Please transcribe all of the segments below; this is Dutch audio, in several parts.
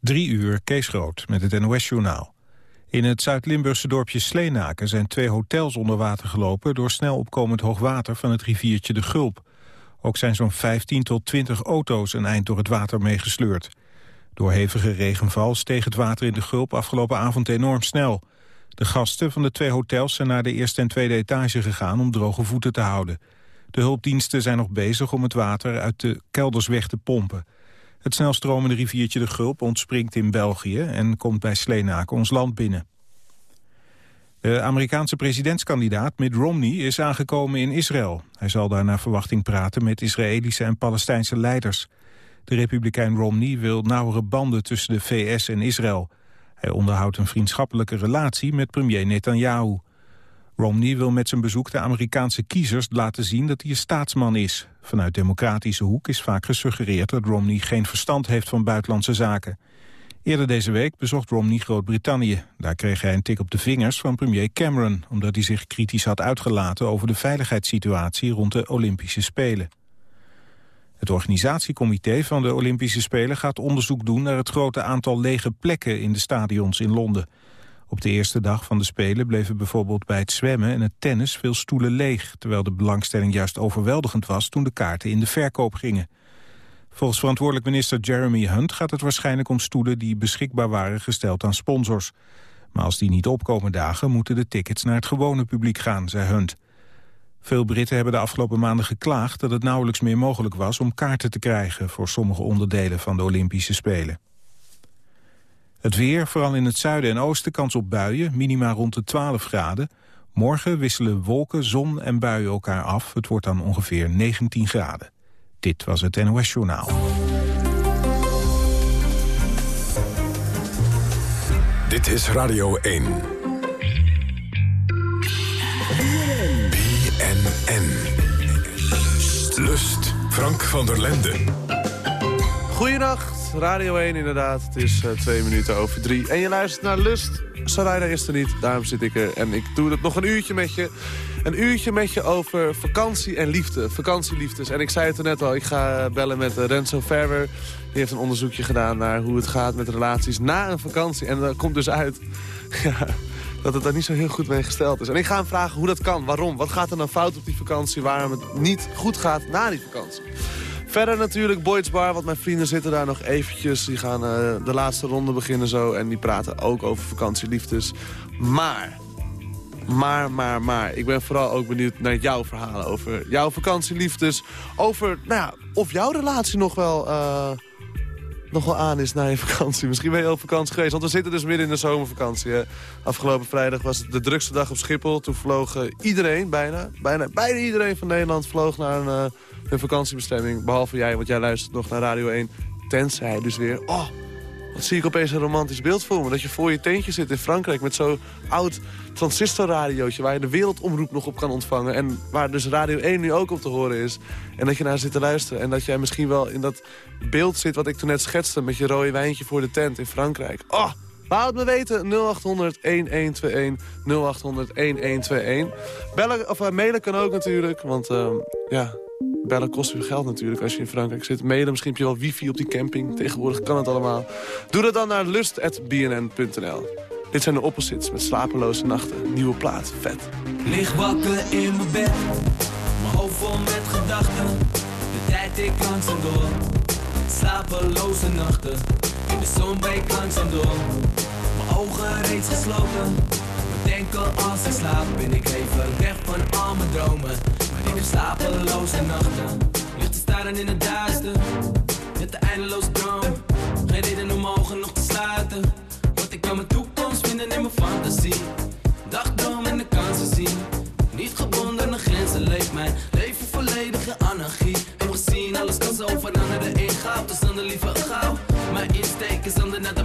Drie uur, Kees Groot, met het NOS-journaal. In het Zuid-Limburgse dorpje Sleenaken zijn twee hotels onder water gelopen... door snel opkomend hoogwater van het riviertje de Gulp. Ook zijn zo'n 15 tot 20 auto's een eind door het water meegesleurd. Door hevige regenval steeg het water in de Gulp afgelopen avond enorm snel. De gasten van de twee hotels zijn naar de eerste en tweede etage gegaan... om droge voeten te houden. De hulpdiensten zijn nog bezig om het water uit de kelders weg te pompen... Het snelstromende riviertje de Gulp ontspringt in België... en komt bij Sleenaken ons land binnen. De Amerikaanse presidentskandidaat Mitt Romney is aangekomen in Israël. Hij zal daar naar verwachting praten met Israëlische en Palestijnse leiders. De republikein Romney wil nauwere banden tussen de VS en Israël. Hij onderhoudt een vriendschappelijke relatie met premier Netanyahu. Romney wil met zijn bezoek de Amerikaanse kiezers laten zien dat hij een staatsman is. Vanuit democratische hoek is vaak gesuggereerd dat Romney geen verstand heeft van buitenlandse zaken. Eerder deze week bezocht Romney Groot-Brittannië. Daar kreeg hij een tik op de vingers van premier Cameron... omdat hij zich kritisch had uitgelaten over de veiligheidssituatie rond de Olympische Spelen. Het organisatiecomité van de Olympische Spelen gaat onderzoek doen naar het grote aantal lege plekken in de stadions in Londen. Op de eerste dag van de Spelen bleven bijvoorbeeld bij het zwemmen en het tennis veel stoelen leeg, terwijl de belangstelling juist overweldigend was toen de kaarten in de verkoop gingen. Volgens verantwoordelijk minister Jeremy Hunt gaat het waarschijnlijk om stoelen die beschikbaar waren gesteld aan sponsors. Maar als die niet opkomen dagen moeten de tickets naar het gewone publiek gaan, zei Hunt. Veel Britten hebben de afgelopen maanden geklaagd dat het nauwelijks meer mogelijk was om kaarten te krijgen voor sommige onderdelen van de Olympische Spelen. Het weer, vooral in het zuiden en oosten, kans op buien, minima rond de 12 graden. Morgen wisselen wolken, zon en buien elkaar af. Het wordt dan ongeveer 19 graden. Dit was het NOS Journaal. Dit is Radio 1. BNN. Lust. Frank van der Lenden. Radio 1 inderdaad. Het is uh, twee minuten over drie. En je luistert naar Lust. Sarayda is er niet, daarom zit ik er. En ik doe het nog een uurtje met je. Een uurtje met je over vakantie en liefde. Vakantieliefdes. En ik zei het er net al, ik ga bellen met uh, Renzo Ferber. Die heeft een onderzoekje gedaan naar hoe het gaat met relaties na een vakantie. En dat komt dus uit dat het daar niet zo heel goed mee gesteld is. En ik ga hem vragen hoe dat kan, waarom. Wat gaat er nou fout op die vakantie, waarom het niet goed gaat na die vakantie. Verder natuurlijk Boyd's Bar, want mijn vrienden zitten daar nog eventjes. Die gaan uh, de laatste ronde beginnen zo. En die praten ook over vakantieliefdes. Maar, maar, maar, maar. Ik ben vooral ook benieuwd naar jouw verhalen over jouw vakantieliefdes. Over, nou ja, of jouw relatie nog wel... Uh, nog wel aan is na je vakantie. Misschien ben je op vakantie geweest. Want we zitten dus midden in de zomervakantie. Afgelopen vrijdag was het de drukste dag op Schiphol. Toen vloog iedereen, bijna, bijna, bijna iedereen van Nederland... vloog naar een, een vakantiebestemming. Behalve jij, want jij luistert nog naar Radio 1. Tenzij dus weer... Oh, zie ik opeens een romantisch beeld voor me. Dat je voor je tentje zit in Frankrijk met zo'n oud transistorradiootje... waar je de wereldomroep nog op kan ontvangen. En waar dus Radio 1 nu ook op te horen is. En dat je naar zit te luisteren. En dat jij misschien wel in dat beeld zit wat ik toen net schetste... met je rode wijntje voor de tent in Frankrijk. Oh, Laat het me weten, 0800-1121, 0800-1121. Bellen, of uh, mailen kan ook natuurlijk, want ja, bellen kost veel geld natuurlijk als je in Frankrijk zit. Mailen, misschien heb je wel wifi op die camping. Tegenwoordig kan het allemaal. Doe dat dan naar lust.bnn.nl. Dit zijn de opposites met slapeloze nachten. Nieuwe plaat, vet. Lig wakker in mijn bed, mijn hoofd vol met gedachten. De tijd ik langzaam door, slapeloze nachten. In de zon breekt langzaam door, mijn ogen reeds gesloten. Denken als ik slaap, ben ik even weg van al mijn dromen. Ik heb slapeloze nachten, ligt te staren in het duister. Met de eindeloze droom, geen reden om ogen nog te sluiten. Want ik kan mijn toekomst vinden in mijn fantasie. Dagdroom en de kansen zien. Niet gebonden aan grenzen, leeft mijn leven volledig in anarchie. Heb gezien, alles kan zo veranderen in goud. Dus dan de liever gauw. Mijn insteek is dan naar de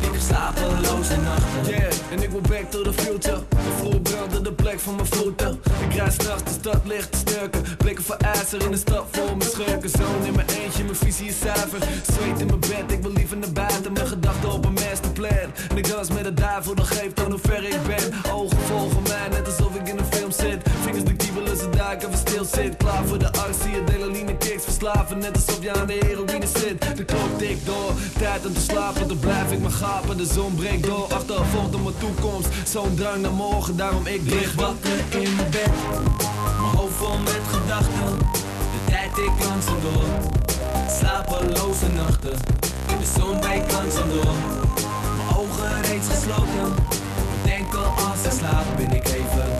ik heb slapeloze nachten. Yeah, en ik wil back to the future. De vloer brandde de plek van mijn voeten. Ik rijd s'nachts de stad licht te sturken. Blikken voor ijzer in de stad vol mijn schurken. Zoon in mijn eentje, mijn visie is zuiver. Zweet in mijn bed, ik wil liever naar buiten. Mijn gedachten op een masterplan. En ik dans met de duivel, dan geeft aan hoe ver ik ben. Ogen volgen mij, net alsof ik in een film zit. Vingers de kiebelen, ze duiken, even stil zit. Klaar voor de actie, adrenaline kicks verslaven. Net alsof je aan de heroïne zit. De klok tikt door, tijd om te slapen. Dan blijf ik maar gapen, de zon breekt door. Achtervolgt op mijn toekomst, zo'n drang naar morgen. Daarom ik lig wakker in mijn bed, mijn hoofd vol met gedachten. De tijd ik langzaam door, slapeloze nachten. De zon breekt langzaam door, mijn ogen reeds gesloten. Denken als ik slaap, ben ik even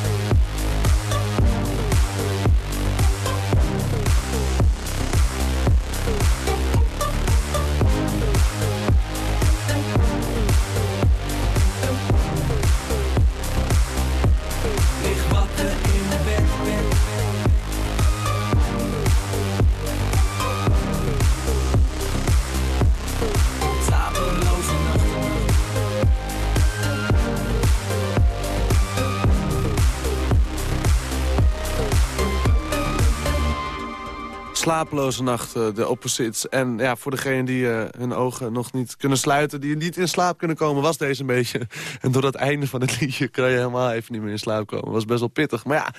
Slapeloze nacht, eh, de opposites. En ja, voor degenen die eh, hun ogen nog niet kunnen sluiten... die niet in slaap kunnen komen, was deze een beetje... En door dat einde van het liedje kan je helemaal even niet meer in slaap komen. was best wel pittig. Maar ja,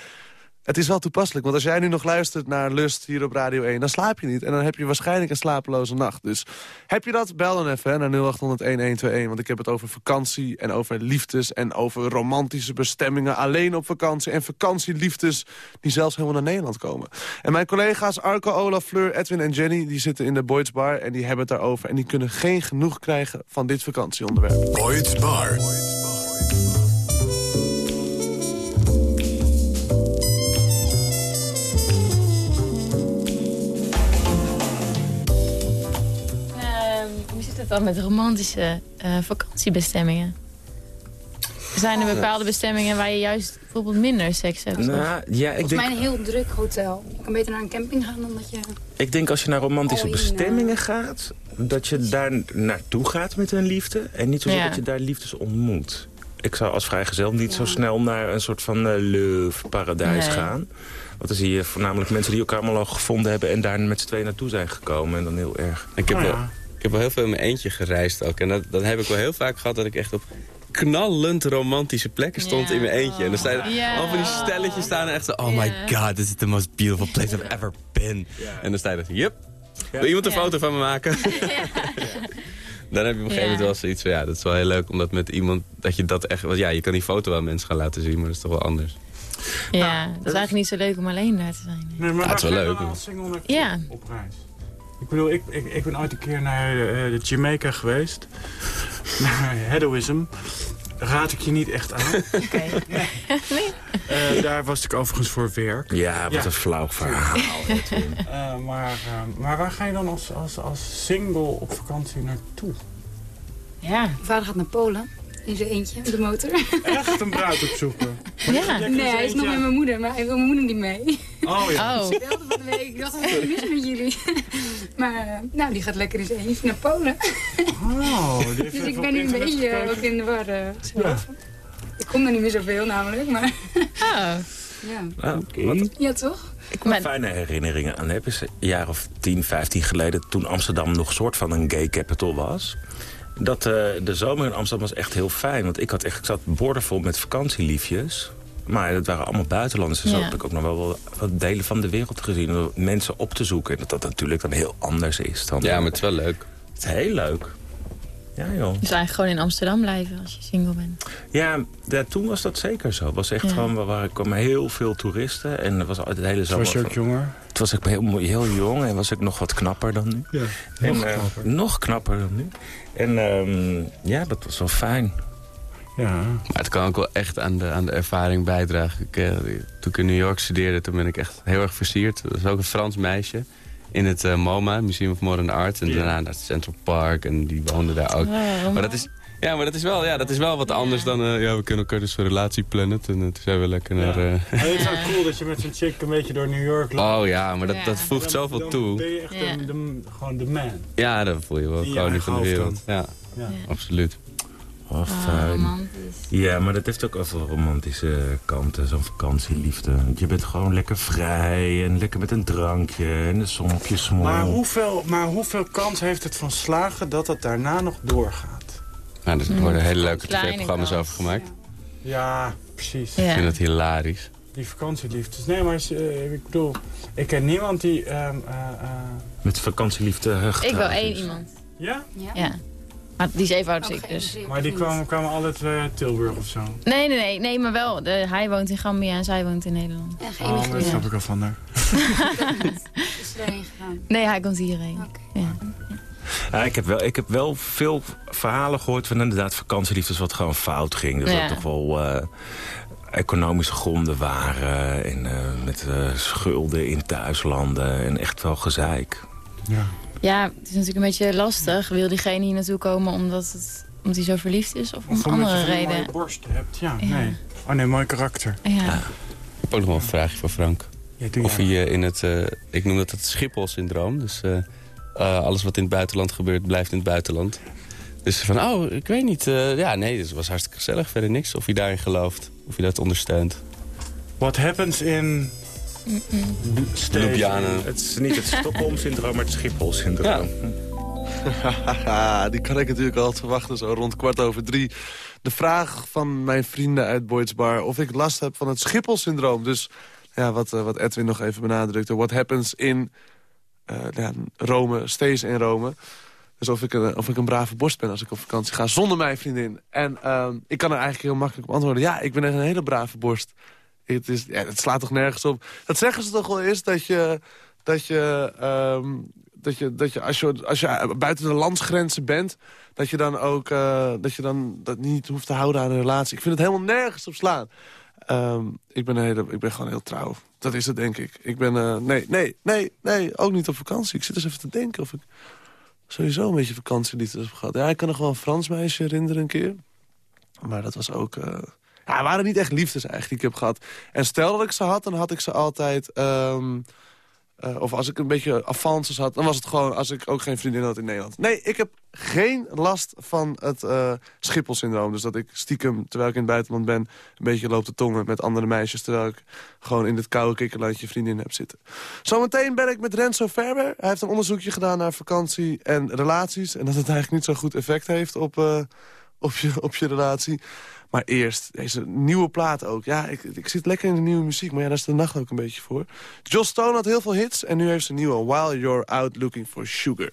het is wel toepasselijk. Want als jij nu nog luistert naar Lust hier op Radio 1... dan slaap je niet. En dan heb je waarschijnlijk een slapeloze nacht. Dus heb je dat, bel dan even hè, naar 0800-1121. Want ik heb het over vakantie en over liefdes... en over romantische bestemmingen alleen op vakantie... en vakantieliefdes die zelfs helemaal naar Nederland komen. En mijn collega's Arco, Olaf, Fleur, Edwin en Jenny... die zitten in de Boyd's Bar en die hebben het daarover... en die kunnen geen genoeg krijgen van dit vakantieonderwerp. Boyd's Bar. Dan met romantische eh, vakantiebestemmingen? Zijn er bepaalde bestemmingen waar je juist bijvoorbeeld minder seks hebt? Nou, ja, ik Volgens denk, mij een heel druk hotel. Je kan beter naar een camping gaan dan dat je... ik denk als je naar romantische Oh, in, bestemmingen gaat... dat je daar naartoe gaat met een liefde... en niet zozeer Ja. dat je daar liefdes ontmoet. Ik zou als vrijgezel niet zo snel naar een soort van uh, love paradijs Nee. gaan. Want dan zie je voornamelijk mensen die elkaar allemaal al gevonden hebben... en daar met z'n tweeën naartoe zijn gekomen. En dan heel erg... Ik heb, wel, ik heb wel heel veel in mijn eentje gereisd ook. En dat, dat heb ik wel heel vaak gehad dat ik echt op knallend romantische plekken stond in mijn eentje. En dan staan Ja. al van die stelletjes staan er echt zo... Oh my god, this is the most beautiful place I've ever been. En dan sta je yep. Wil iemand een foto van me maken? Dan heb je op een gegeven moment wel zoiets van... Ja, dat is wel heel leuk omdat met iemand... Dat je dat echt... Want ja, je kan die foto aan mensen gaan laten zien, maar dat is toch wel anders. Ja, het is eigenlijk niet zo leuk om alleen daar te zijn. Nee, maar Ja, het is wel leuk, als single Ja. op reis? Ik bedoel, ik, ik, ik ben ooit een keer naar eh, de Jamaica geweest. naar Hedoism. Raad ik je niet echt aan. Oké. Eh, daar was ik overigens voor werk. Ja, wat Ja. een flauw verhaal. Eh, maar, maar waar ga je dan als, als, als single op vakantie naartoe? Ja. Mijn vader gaat naar Polen. In zijn eentje, op de motor. Echt een bruid opzoeken. Ja. Nee, hij is nog met mijn moeder, maar hij wil mijn moeder niet mee. Oh ja. Oh. Ik belde van de week, ik dacht, wat is er mis met jullie? Maar eh, nou, die gaat lekker in zijn eentje naar Polen. Oh, die heeft Dus ik ben nu een beetje ook in de war. eh, zelf. Ik kom er niet meer zoveel namelijk, maar Oh. ja. Oké. Ja, toch? Ik fijne herinneringen aan heb. Is een jaar of 10, 15 geleden, toen Amsterdam nog soort van een gay capital was. Dat eh, de zomer in Amsterdam was echt heel fijn. Want ik, had echt, ik zat boordevol met vakantieliefjes. Maar het waren allemaal buitenlanders. Dus Ja. heb ik ook nog wel wat delen van de wereld gezien. Om mensen op te zoeken. En dat dat natuurlijk dan heel anders is. Dan, Ja, maar het is wel leuk. Het is heel leuk. Ja, joh. Dus eigenlijk gewoon in Amsterdam blijven als je single bent. Ja, ja, toen was dat zeker zo. Het was echt Ja. gewoon, waar- kwamen heel veel toeristen. En er was altijd de hele zomer... Was je ook jonger? Het was ik heel, heel jong en was ik nog wat knapper dan nu. Ja, En, nog eh, knapper. nog knapper dan nu. En ehm, ja, dat was wel fijn. Ja. Maar het kan ook wel echt aan de, aan de ervaring bijdragen. Ik, eh, toen ik in New York studeerde, toen ben ik echt heel erg versierd. Er was ook een Frans meisje in het eh, MoMA, Museum of Modern Art. En daarna naar het Central Park en die woonde daar ook. Maar dat is, ja, maar dat is wel, ja, dat is wel wat anders dan... eh, ja, we kunnen elkaar dus een relatie plannen. En eh, toen zijn we lekker naar... eh, het is ook cool dat je met zo'n chick een beetje door New York loopt. Oh ja, maar dat, Ja. dat voegt Dan- zoveel dan toe. ben je echt Ja. de, de- gewoon de man. Ja, dan voel je wel koning van de wereld. Ja, Ja. absoluut. Oh, Ah, fijn. romantisch. Ja, maar dat heeft ook wel veel romantische kanten, zo'n vakantieliefde. Want Je bent gewoon lekker vrij en lekker met een drankje en een zon op je smoel. Maar hoeveel, maar hoeveel kans heeft het van slagen dat het daarna nog doorgaat? Nou, er worden hele leuke tv-programma's over gemaakt. Ja, precies. Ja. Ik vind het hilarisch. Die vakantieliefdes. Nee, maar eh, ik bedoel, ik ken niemand die... ehm, eh, eh, Met vakantieliefde eh, Ik wil één iemand. ja? Ja. Ja. Maar die is even oud als ik dus. Maar die kwamen, kwamen altijd uit Tilburg of zo. Nee, nee, nee. Nee, maar wel. De, hij woont in Gambia en zij woont in Nederland. Ja, Oh, geen dat immigrant. snap ik al van haar. is erheen gegaan. Nee, hij komt hierheen. Oké. Ja. Ja, ik, heb wel, ik heb wel veel verhalen gehoord van inderdaad vakantieliefdes wat gewoon fout ging. Dat Ja. er toch wel eh, economische gronden waren en eh, met eh, schulden in thuislanden en echt wel gezeik. Ja. ja, het is natuurlijk een beetje lastig. Wil diegene hier naartoe komen omdat, het, omdat hij zo verliefd is? Of om Of omdat andere reden? borst hebt. Ja, Ja. nee. Oh nee, mooi karakter. Ja. Ik heb ook nog wel een vraagje voor Frank. Of hij in het, eh, ik noem dat het Schiphol-syndroom. Dus alles wat in het buitenland gebeurt, blijft in het buitenland. Dus van, oh, ik weet niet. eh, ja, nee, het was hartstikke gezellig. Verder niks. Of hij daarin gelooft. Of hij dat ondersteunt. What happens in... Ljubljana. Het is niet het Stockholm-syndroom, maar het Schiphol-syndroom. Haha, die kan ik natuurlijk altijd verwachten, zo rond kwart over drie. De vraag van mijn vrienden uit Boyd's Bar of ik last heb van het Schiphol-syndroom. Dus ja, wat, eh, wat Edwin nog even benadrukte. What happens in eh, ja, Rome, stays in Rome. Dus of ik, een, of ik een brave borst ben als ik op vakantie ga, zonder mijn vriendin. En ehm, ik kan er eigenlijk heel makkelijk op antwoorden. Ja, ik ben echt een hele brave borst. Het, is, ja, het slaat toch nergens op. Dat zeggen ze toch wel eens, dat je... Dat je ehm, dat je, dat je, als je als je buiten de landsgrenzen bent... dat je dan ook eh, dat je dan dat niet hoeft te houden aan een relatie. Ik vind het helemaal nergens op slaan. Ehm, ik, ben hele, ik ben gewoon heel trouw. Dat is het, denk ik. Ik ben... eh, nee, nee, nee, nee, ook niet op vakantie. Ik zit eens even te denken of ik sowieso een beetje vakantieliefdes heb gehad. Ja, ik kan nog wel een Frans meisje herinneren een keer. Maar dat was ook... eh, ja, waren niet echt liefdes eigenlijk die ik heb gehad. En stel dat ik ze had, dan had ik ze altijd... ehm, eh, of als ik een beetje avances had, dan was het gewoon als ik ook geen vriendin had in Nederland. Nee, ik heb geen last van het Schiphol-syndroom. Dus dat ik stiekem, terwijl ik in het buitenland ben... een beetje loop te tongen met andere meisjes... terwijl ik gewoon in dit koude kikkerlandje vriendin heb zitten. Zometeen ben ik met Renzo Ferber. Hij heeft een onderzoekje gedaan naar vakantie en relaties. En dat het eigenlijk niet zo goed effect heeft op, eh, op, je, op je relatie. Maar eerst deze nieuwe plaat ook. Ja, ik, ik zit lekker in de nieuwe muziek, maar ja, daar is de nacht ook een beetje voor. Joss Stone had heel veel hits en nu heeft ze een nieuwe While You're Out Looking for Sugar.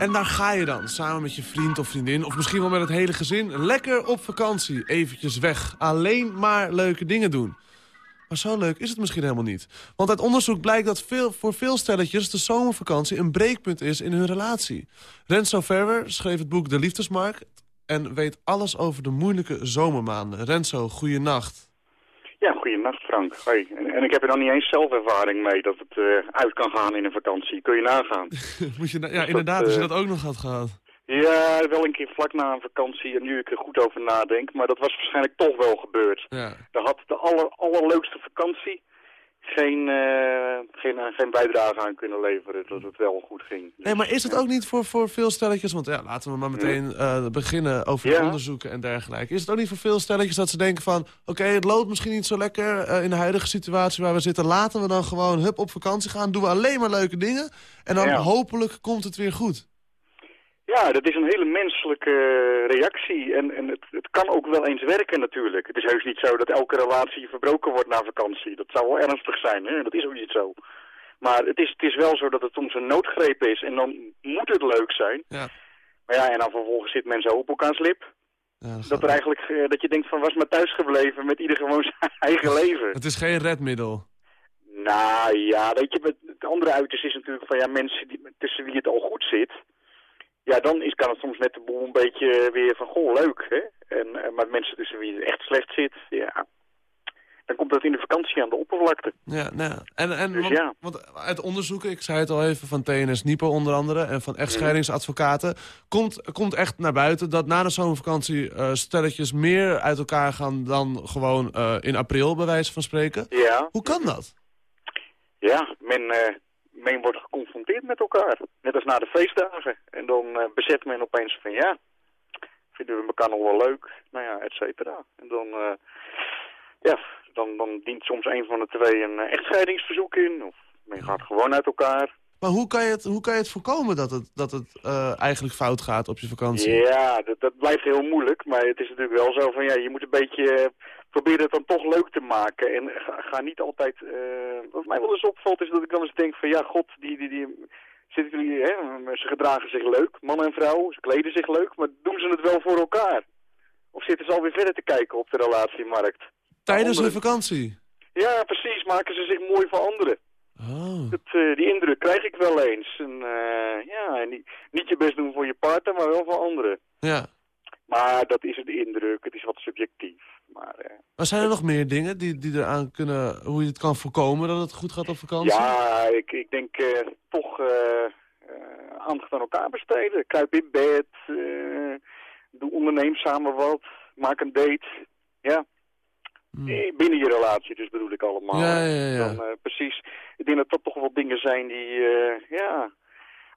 En daar ga je dan, samen met je vriend of vriendin... of misschien wel met het hele gezin, lekker op vakantie. Eventjes weg. Alleen maar leuke dingen doen. Maar zo leuk is het misschien helemaal niet. Want uit onderzoek blijkt dat veel, voor veel stelletjes... de zomervakantie een breekpunt is in hun relatie. Renzo Ferwer schreef het boek De Liefdesmarkt... en weet alles over de moeilijke zomermaanden. Renzo, goeienacht. Ja, goeienacht Frank. Hoi. En, en ik heb er dan niet eens zelf ervaring mee dat het eh, uit kan gaan in een vakantie. Kun je nagaan. Moet je na- ja, dat, inderdaad, als je eh, dat ook nog had gehad. Ja, wel een keer vlak na een vakantie en nu ik er goed over nadenk. Maar dat was waarschijnlijk toch wel gebeurd. Ja. Daar had de aller, allerleukste vakantie geen, eh, geen, eh, geen bijdrage aan kunnen leveren. Dat het wel goed ging. Nee, maar is het ook niet voor, voor veel stelletjes... want ja, laten we maar meteen eh, beginnen over Ja. onderzoeken en dergelijke. Is het ook niet voor veel stelletjes dat ze denken van... oké, het loopt misschien niet zo lekker in de huidige situatie waar we zitten... laten we dan gewoon hup op vakantie gaan, doen we alleen maar leuke dingen... en dan Ja. hopelijk komt het weer goed. Ja, dat is een hele menselijke reactie. En, en het, het kan ook wel eens werken natuurlijk. Het is heus niet zo dat elke relatie verbroken wordt na vakantie. Dat zou wel ernstig zijn, hè? dat is ook niet zo. Maar het is, het is wel zo dat het soms een noodgreep is. En dan moet het leuk zijn. Ja. Maar ja, en dan vervolgens zit men zo op elkaars lip. dat, er eigenlijk, eh, dat je denkt van was maar thuis gebleven met ieder gewoon zijn eigen leven. Het is geen redmiddel. Nou ja, weet je, het andere uiterste is natuurlijk van ja, mensen die, tussen wie het al goed zit. Ja, dan is, kan het soms net de boel een beetje weer van, goh, leuk, hè. En, eh, maar mensen tussen wie het echt slecht zit, ja, dan komt dat in de vakantie aan de oppervlakte. Ja, nou, en, en Dus want, ja. want uit onderzoeken, ik zei het al even van TNS Nipo onder andere... en van echtscheidingsadvocaten, komt, komt echt naar buiten... dat na de zomervakantie eh, stelletjes meer uit elkaar gaan... dan gewoon eh, in april, bij wijze van spreken. Ja. Hoe kan dat? Ja, men, men wordt geconfronteerd met elkaar. Net als na de feestdagen. En dan eh, bezet men opeens van ja, vinden we elkaar nog wel leuk, nou ja, et cetera. En dan, eh, ja, dan, dan dient soms een van de twee een eh, echtscheidingsverzoek in. Of men gaat gewoon uit elkaar. Maar hoe kan je het, hoe kan je het voorkomen dat het, dat het eigenlijk fout gaat op je vakantie? Ja, dat, dat blijft heel moeilijk. Maar het is natuurlijk wel zo van ja, je moet een beetje proberen het dan toch leuk te maken. En ga, ga niet altijd... eh, wat mij wel eens opvalt is dat ik dan eens denk van ja, god, die, die, die, zitten jullie, hè, ze gedragen zich leuk, man en vrouw, ze kleden zich leuk, maar doen ze het wel voor elkaar? Of zitten ze alweer verder te kijken op de relatiemarkt? Tijdens hun vakantie? Ja, precies, maken ze zich mooi voor anderen. Oh. Dat, eh, die indruk krijg ik wel eens. En, eh, ja, en niet, niet je best doen voor je partner, maar wel voor anderen. Ja. Maar dat is de indruk, het is wat subjectief. Maar eh, Maar zijn er nog meer dingen die, die eraan kunnen... hoe je het kan voorkomen dat het goed gaat op vakantie? ja, ik, ik denk eh, toch eh, aandacht aan elkaar besteden. Kruip in bed, doe onderneem samen wat, maak een date. Ja, Eh, binnen je relatie dus bedoel ik allemaal. Hmm. Ja, ja, ja. Dan, precies. Ik denk dat dat toch wel dingen zijn die, ja...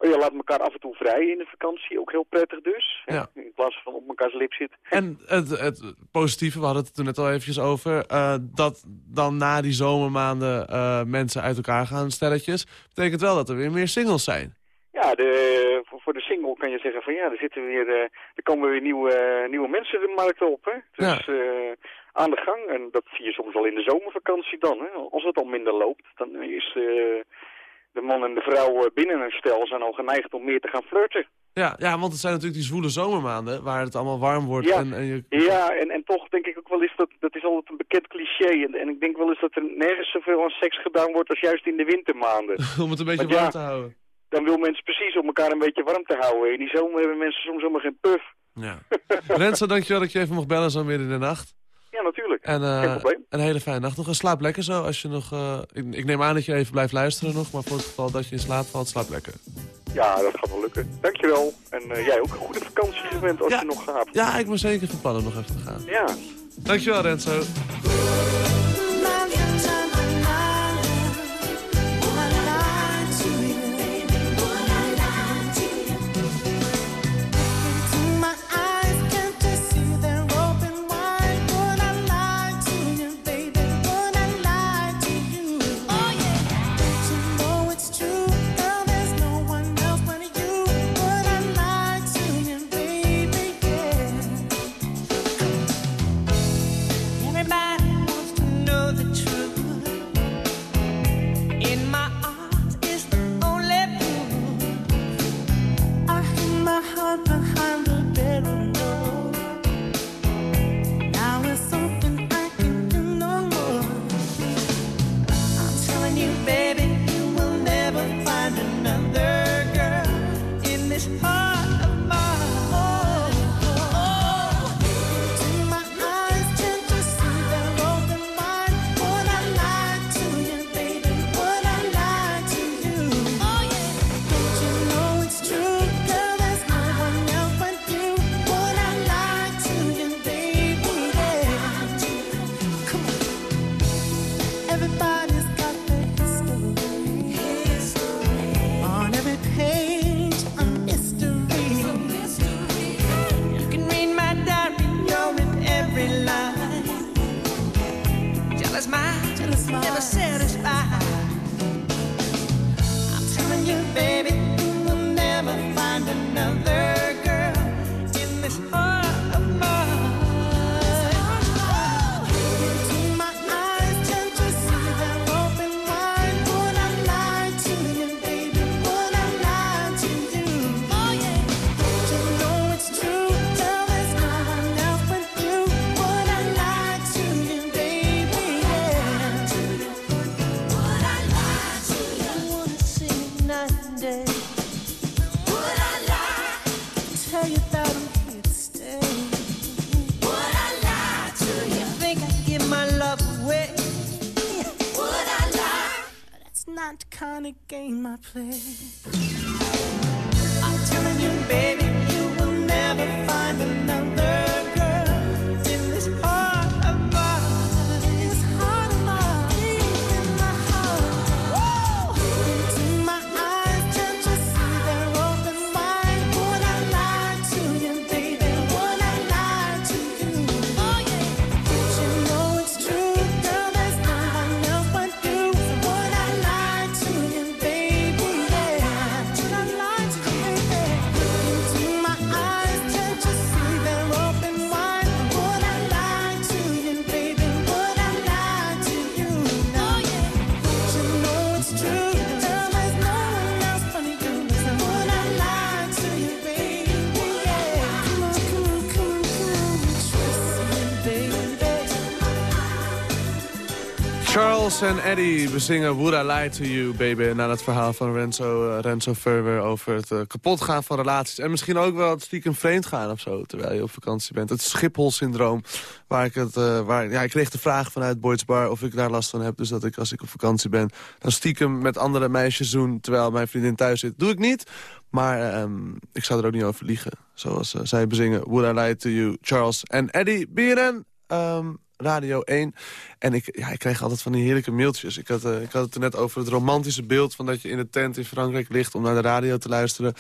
Oh ja, laat elkaar af en toe vrij in de vakantie, ook heel prettig dus. Ja. In plaats van op elkaars lip zitten. En het, het positieve, we hadden het er toen net al eventjes over... eh, dat dan na die zomermaanden eh, mensen uit elkaar gaan, stelletjes... betekent wel dat er weer meer singles zijn. Ja, de, voor, de single kan je zeggen van ja, er, zitten weer, eh, er komen weer nieuwe, nieuwe mensen de markt op. Hè? Dus aan de gang. En dat zie je soms al in de zomervakantie dan. Hè? Als het al minder loopt, dan is eh, de man en de vrouw eh, binnen een stel zijn al geneigd om meer te gaan flirten. Ja, ja, want het zijn natuurlijk die zwoele zomermaanden... waar het allemaal warm wordt. Ja, En, en je, ja en, en toch denk ik ook wel eens dat, dat is altijd een bekend cliché. En, en ik denk wel eens dat er nergens zoveel aan seks gedaan wordt als juist in de wintermaanden. om het een beetje Want ja, warm te houden. Dan wil mensen precies om elkaar een beetje warm te houden. In die zomer hebben mensen soms helemaal geen puff. Ja. Renzo, dankjewel dat je even mocht bellen zo midden in de nacht. Ja, natuurlijk. En eh, Geen probleem. een hele fijne nacht nog. En slaap lekker zo als je nog... eh, ik, ik neem aan dat je even blijft luisteren nog. Maar voor het geval dat je in slaap valt, slaap lekker. Ja, dat gaat wel lukken. Dankjewel. En eh, jij ook een goede vakantie gewend als je nog gaat. Ja, ik ben zeker van plan om nog even te gaan. Ja. Dankjewel Renzo. Charles en Eddie bezingen Would I Lie To You, baby. Na het verhaal van Renzo, eh, Renzo Ferber over het eh, kapotgaan van relaties. En misschien ook wel het stiekem vreemd gaan of zo, terwijl je op vakantie bent. Het Schiphol-syndroom, waar ik het... eh, waar, ja, ik kreeg de vraag vanuit Boyd's Bar of ik daar last van heb. Dus dat ik, als ik op vakantie ben, dan stiekem met andere meisjes doen... terwijl mijn vriendin thuis zit. Doe ik niet, maar ehm, ik zou er ook niet over liegen. Zoals zij bezingen Would I Lie To You, Charles en Eddie. Ehm, Radio 1. En ik, ja, ik kreeg altijd van die heerlijke mailtjes. Ik had, eh, ik had het net over het romantische beeld... van dat je in de tent in Frankrijk ligt om naar de radio te luisteren.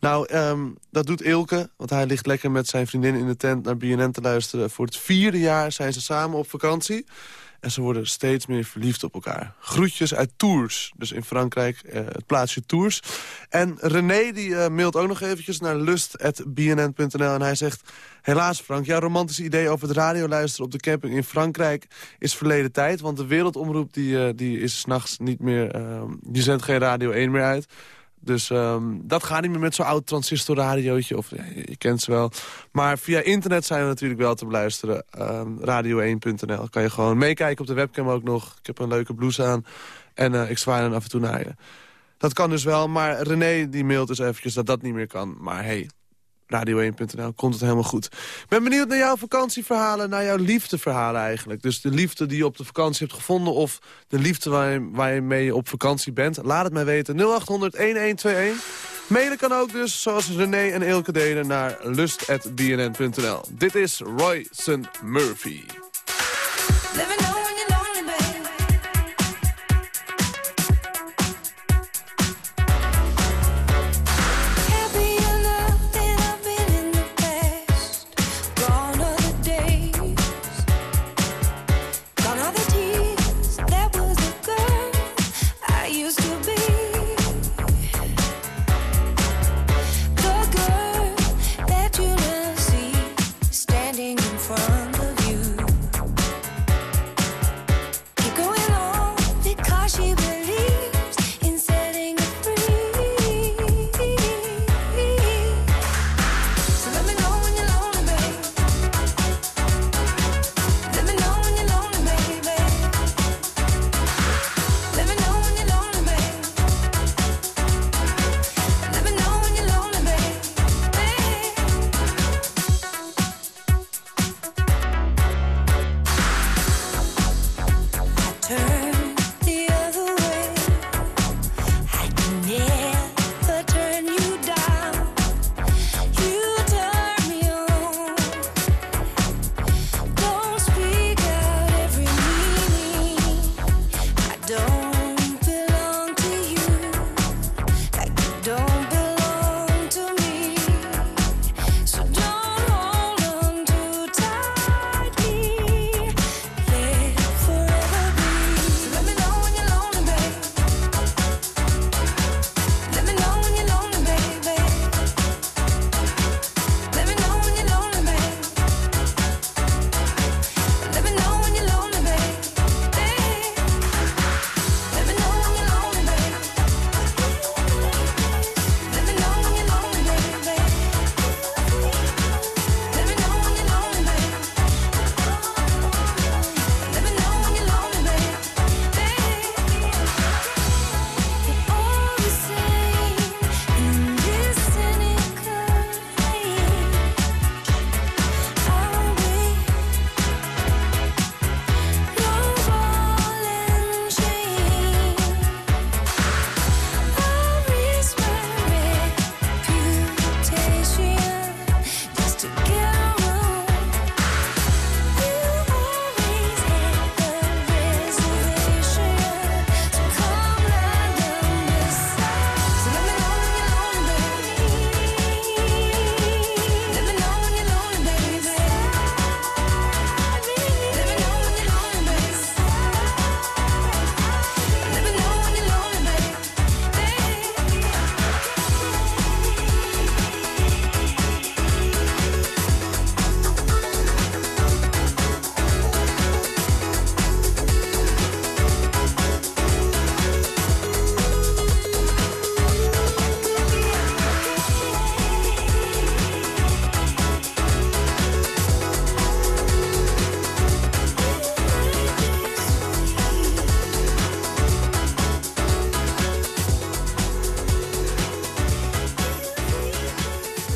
Nou, ehm, dat doet Ilke, want hij ligt lekker met zijn vriendin in de tent... naar BNN te luisteren. Voor het vierde jaar zijn ze samen op vakantie. En ze worden steeds meer verliefd op elkaar. Groetjes uit Tours, dus in Frankrijk, eh, het plaatsje Tours. En René die eh, mailt ook nog eventjes naar lust.bnn.nl en hij zegt... Helaas Frank, jouw romantische idee over het radioluisteren op de camping in Frankrijk is verleden tijd. Want de wereldomroep die, eh, die is s'nachts niet meer, eh, die zendt geen Radio 1 meer uit. Dus ehm, dat gaat niet meer met zo'n oud transistorradiootje. Of je kent ze wel. Maar via internet zijn we natuurlijk wel te beluisteren. Ehm, radio1.nl kan je gewoon meekijken op de webcam ook nog. Ik heb een leuke blouse aan. En eh, ik zwaai dan af en toe naar je. Dat kan dus wel. Maar René die mailt dus eventjes dat dat niet meer kan. Maar hey, radio1.nl komt het helemaal goed. Ik ben benieuwd naar jouw vakantieverhalen, naar jouw liefdeverhalen eigenlijk. Dus de liefde die je op de vakantie hebt gevonden... of de liefde waar je, mee op vakantie bent. Laat het mij weten. 0800-1121. Mailen kan ook dus, zoals René en Ilke deden... naar lust.bnn.nl. Dit is Royson Murphy.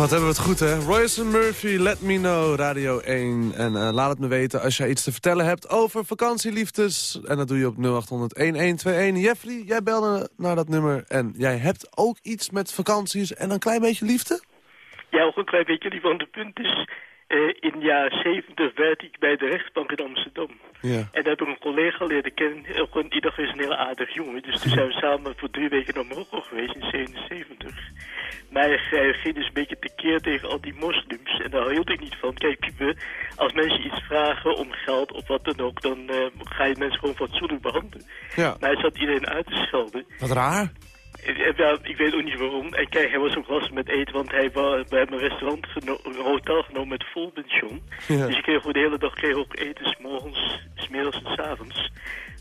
Wat hebben we het goed, hè? Royce Murphy, Let Me Know, Radio 1. En eh, laat het me weten als jij iets te vertellen hebt over vakantieliefdes. En dat doe je op 0800-1121. Jeffrey, jij belde naar dat nummer. En jij hebt ook iets met vakanties en een klein beetje liefde? Ja, ook een klein beetje lief. Want het punt is, eh, in de jaren 70 werkte ik bij de rechtbank in Amsterdam. Ja. En daar heb ik een collega leren kennen. Ook een, ieder is een heel aardig jongen. Dus toen zijn we samen voor drie weken naar Marokko geweest in 77. Maar hij ging dus een beetje tekeer tegen al die moslims. En daar hield ik niet van. Kijk, als mensen iets vragen om geld of wat dan ook... dan eh, ga je mensen gewoon fatsoenlijk behandelen. Ja. Maar hij zat iedereen uit te schelden. Wat raar. Eh, eh, Ja, ik weet ook niet waarom. En kijk, hij was ook lastig met eten, want hij wa- we hebben een restaurant, een hotel genomen met vol pension. Ja. Dus ik kreeg gewoon de hele dag kreeg ook eten, s morgens, s middags en s avonds.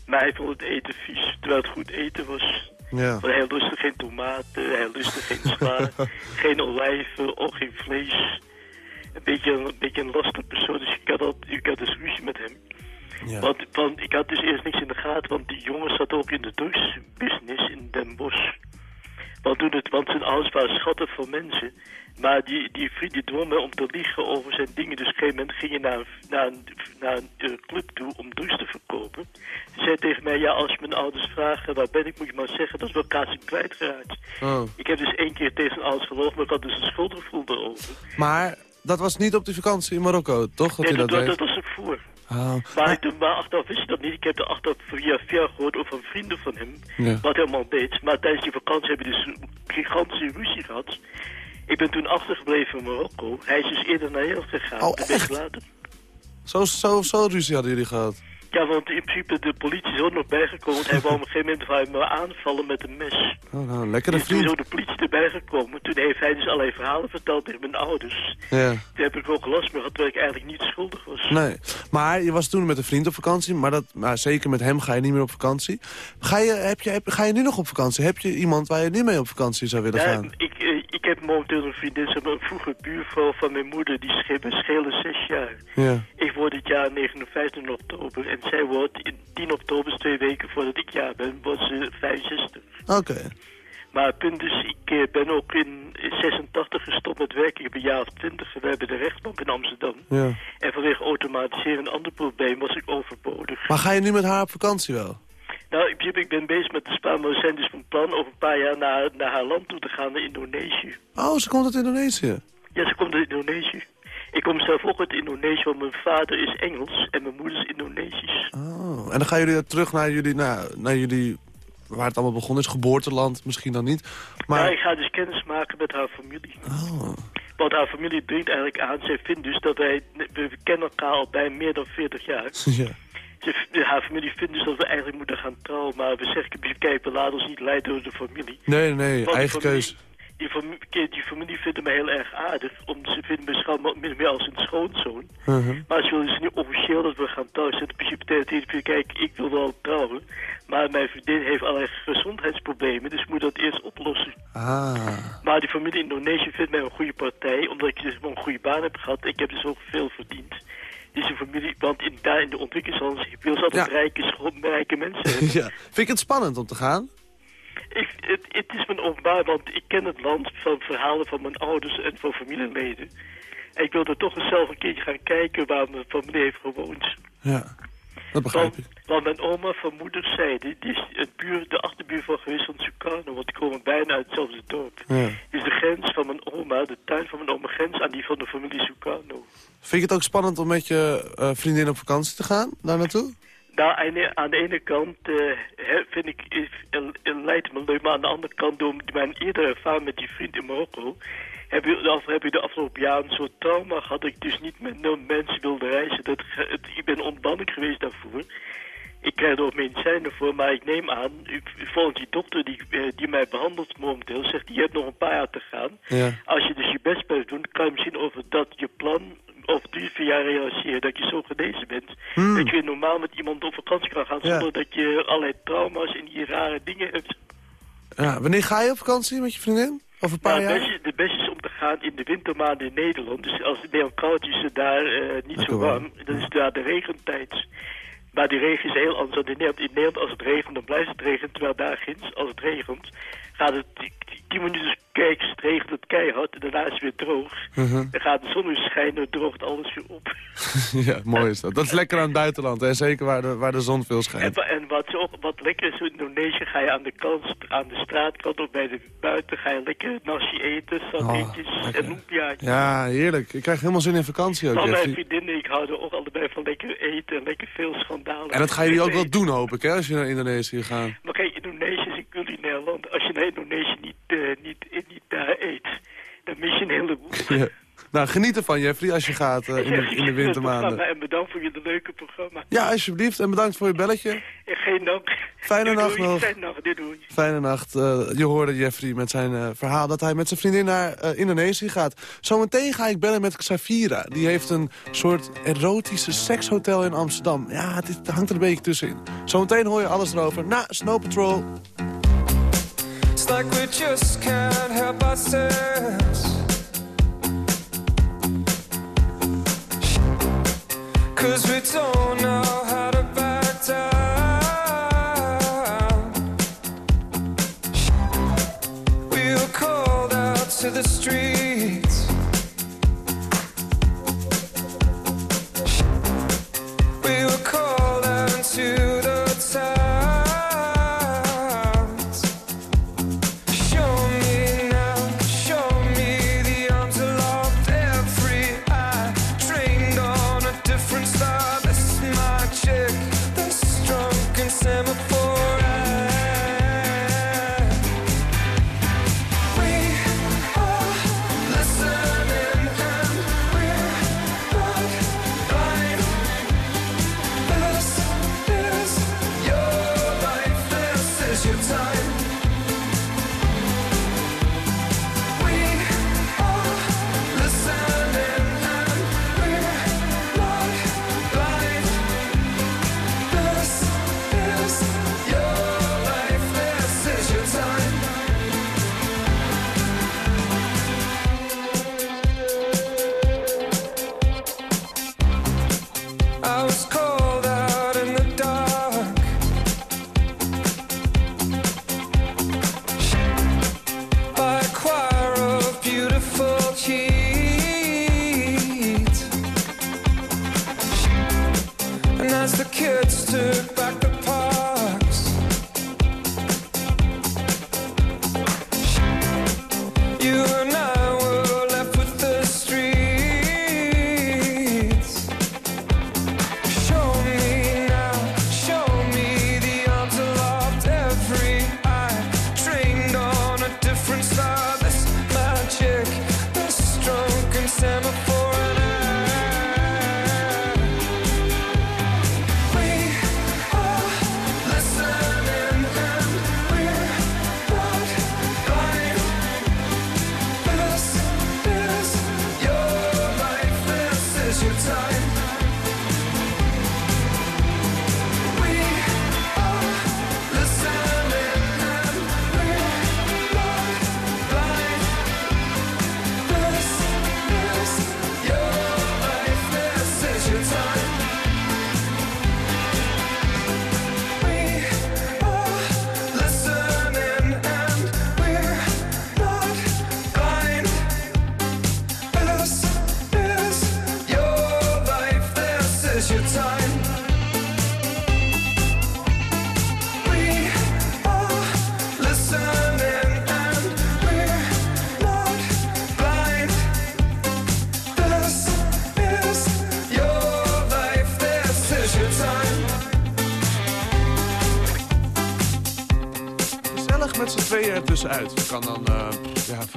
Maar hij vond het eten vies, terwijl het goed eten was. Ja. Want hij lustte geen tomaten, hij lustte geen sla, geen olijven, ook geen vlees. Een beetje, een beetje een lastige persoon, dus ik had, al, ik had dus ruzie met hem. Ja. Want, want ik had dus eerst niks in de gaten, want die jongen zat ook in de drugsbusiness in Den Bosch. Want, toen het, want zijn ouders waren schatten voor mensen. Maar die, die vriend die dwong me om te liegen over zijn dingen. Dus op een gegeven moment ging je naar, een- naar, een, naar een club toe om drugs te verkopen. Hij zei tegen mij, ja, als je mijn ouders vraagt waar ben ik, moet je maar zeggen dat we elkaar zijn kwijtgeraakt. Oh. Ik heb dus één keer tegen zijn ouders geloofd, maar ik had dus een schuldgevoel erover. Maar dat was niet op die vakantie in Marokko, toch? Dat Nee, je dat, dat, dat was ik voor. Oh. Maar, ik, maar achteraf wist je dat niet. Ik heb er achteraf via via gehoord over vrienden van hem. Ja. Wat hij allemaal deed. Maar tijdens die vakantie heb je dus een gigantische ruzie gehad. Ik ben toen achtergebleven in Marokko. Hij is dus eerder naar Nederland gegaan. Oh, echt? later. Zo, zo, zo ruzie hadden jullie gehad. Ja, want in principe de politie is ook nog bijgekomen. Hij wou op een gegeven moment me aanvallen met een mes. Oh, nou, lekkere Dus toen is vriend. de politie erbij gekomen. Toen heeft hij dus allerlei verhalen verteld tegen mijn ouders. Ja. Toen heb ik ook last mee gehad, terwijl ik eigenlijk niet schuldig was. Nee, maar je was toen met een vriend op vakantie, maar, dat, maar zeker met hem ga je niet meer op vakantie. Ga je, heb je, heb, ga je nu nog op vakantie? Heb je iemand waar je nu mee op vakantie zou willen Ja, gaan? ik, ik heb momenteel een vriendin, ze hebben een vroege buurvrouw van mijn moeder, die we schelen zes jaar. Ja. Ik word dit jaar 59 oktober en zij wordt in 10 oktober, twee weken voordat ik jaar ben, wordt ze 65. Oké. Maar het punt is, ik eh, ben ook in 86 gestopt met werken. Ik heb een jaar of 20 gewerkt bij de rechtbank in Amsterdam. Ja. En vanwege automatiseren en ander probleem was ik overbodig. Maar ga je nu met haar op vakantie wel? Nou, ik ben bezig met de spaan, maar we zijn dus van plan over een paar jaar naar, naar haar land toe te gaan, naar Indonesië. Oh, ze komt uit Indonesië. Ja, ze komt uit Indonesië. Ik kom zelf ook uit Indonesië, want mijn vader is Engels en mijn moeder is Indonesisch. Oh, en dan gaan jullie terug naar jullie, nou, naar jullie, waar het allemaal begonnen is, geboorteland misschien dan niet. Maar Maar, ik ga dus kennis maken met haar familie. oh, Want haar familie dringt eigenlijk aan. Zij vindt dus dat wij, we kennen elkaar al bij meer dan 40 jaar. ja. Ze, haar familie vindt dus dat we eigenlijk moeten gaan trouwen. Maar we zeggen, kijk, we laten ons niet leiden door de familie. Nee, nee, Want eigen familie- keuze. Die familie, die familie vindt me heel erg aardig. Om, ze vinden me schouw- min of meer als een schoonzoon. Mhm. Maar ze willen dus niet officieel dat we gaan trouwen. Ze in principe kijk, ik wil wel trouwen. Maar mijn vriendin heeft allerlei gezondheidsproblemen. Dus moet dat eerst oplossen. Ah, Maar die familie in Indonesië vindt mij een goede partij. Omdat ik dus wel een goede baan heb gehad. Ik heb dus ook veel verdiend. Dus een familie, want in, daar in de ontwikkelingsland wil ze altijd Ja. rijke, rijke mensen ja. Vind ik het spannend om te gaan? Ik, het, het is mijn openbaar, want ik ken het land van verhalen van mijn ouders en van familieleden. En ik wilde toch eens zelf een keertje gaan kijken waar mijn familie heeft gewoond. Ja, dat begrijp Want, ik. want mijn oma van moeders zijde, die is het buur, de achterbuurvrouw geweest van Sukarno, want die komen bijna uit hetzelfde dorp. Ja. Dus de grens van mijn oma, de tuin van mijn oma, grens aan die van de familie Sukarno. Vind je het ook spannend om met je eh, vriendin op vakantie te gaan, daar naartoe? Nou, aan de, ene kant hè, vind ik, is, lijkt het me leuk, maar aan de andere kant, door mijn eerdere ervaring met die vriend in Marokko, heb je, of heb je de afgelopen jaren een soort trauma gehad dat ik dus niet met nul mensen wilde reizen. Dat, het, ik ben ontbanning geweest daarvoor. Ik krijg er ook medicijnen voor, maar ik neem aan, volgens die dokter die, eh, die mij behandelt momenteel, zegt je hebt nog een paar jaar te gaan. Ja. Als je dus je best blijft doen, kan je misschien over dat je plan over drie, vier jaar realiseren dat je zo genezen bent. Hmm. Dat je weer normaal met iemand op vakantie kan gaan Ja. zonder dat je allerlei trauma's en die rare dingen hebt. ja. Wanneer ga je op vakantie met je vriendin? Over een paar Maar het jaar? beste, de beste is om te gaan in de wintermaanden in Nederland. Dus als het heel koud is, het daar niet zo warm. Dan is daar de regentijd. Maar die regen is heel anders dan in Nederland. In Nederland, als het regent, dan blijft het regenen. Terwijl daar ginds, als het regent, gaat het die minuten kijk, het regent het keihard en daarna is het weer droog. Mhm. Dan gaat de zon weer schijnen, dan droogt alles weer op. ja, mooi is dat. Dat is lekker aan het buitenland, hè? zeker waar de, waar de zon veel En, schijnt. wa- en wat, ook, wat lekker is in Indonesië, ga je aan de, kant, aan de straatkant of bij de buiten, ga je lekker nasi eten, sandwiches en lumpia. Ja, heerlijk. Ik krijg helemaal zin in vakantie ook, Al mijn vriendinnen, ik hou er ook allebei van lekker eten en lekker veel schandalen. En dat gaan jullie ook wel doen, hoop ik, hè, als je naar Indonesië gaat. Maar kijk, Indonesië culinair land. Als je naar Indonesië niet, eh, niet, eh, niet daar eet, dan mis je een heleboel. Ja. Nou, geniet ervan, Jeffrey, als je gaat eh, in, de, in de wintermaanden. En bedankt voor je leuke programma. Ja, alsjeblieft. En bedankt voor je belletje. En geen dank. Fijne nacht nog. Fijne nacht, doei. Fijne nacht. Je hoorde Jeffrey met zijn verhaal dat hij met zijn vriendin naar Indonesië gaat. Zometeen ga ik bellen met Xavira. Die heeft een soort erotische sekshotel in Amsterdam. Ja, het hangt er een beetje tussenin. Zometeen hoor je alles erover na Snow Patrol. It's like we just can't help ourselves. Cause we don't know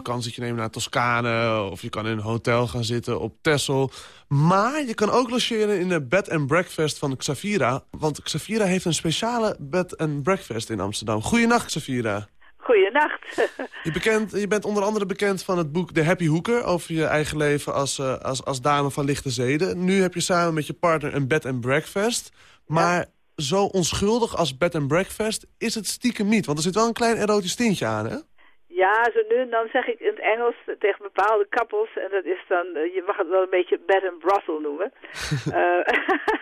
vakantietje nemen naar Toscane... of je kan in een hotel gaan zitten op Texel. Maar je kan ook logeren in de bed and breakfast van Xavira. Want Xavira heeft een speciale bed and breakfast in Amsterdam. Goedenacht, Xavira. Goeienacht. Je, bekend, je bent onder andere bekend van het boek The Happy Hoeker... over je eigen leven als, eh, als, als dame van lichte zeden. Nu heb je samen met je partner een bed and breakfast. Maar zo onschuldig als bed and breakfast is het stiekem niet. Want er zit wel een klein erotisch tintje aan, hè? Ja, zo nu en dan zeg ik in het Engels tegen bepaalde kappels... en dat is dan, eh, je mag het wel een beetje bed and brothel noemen. Eh,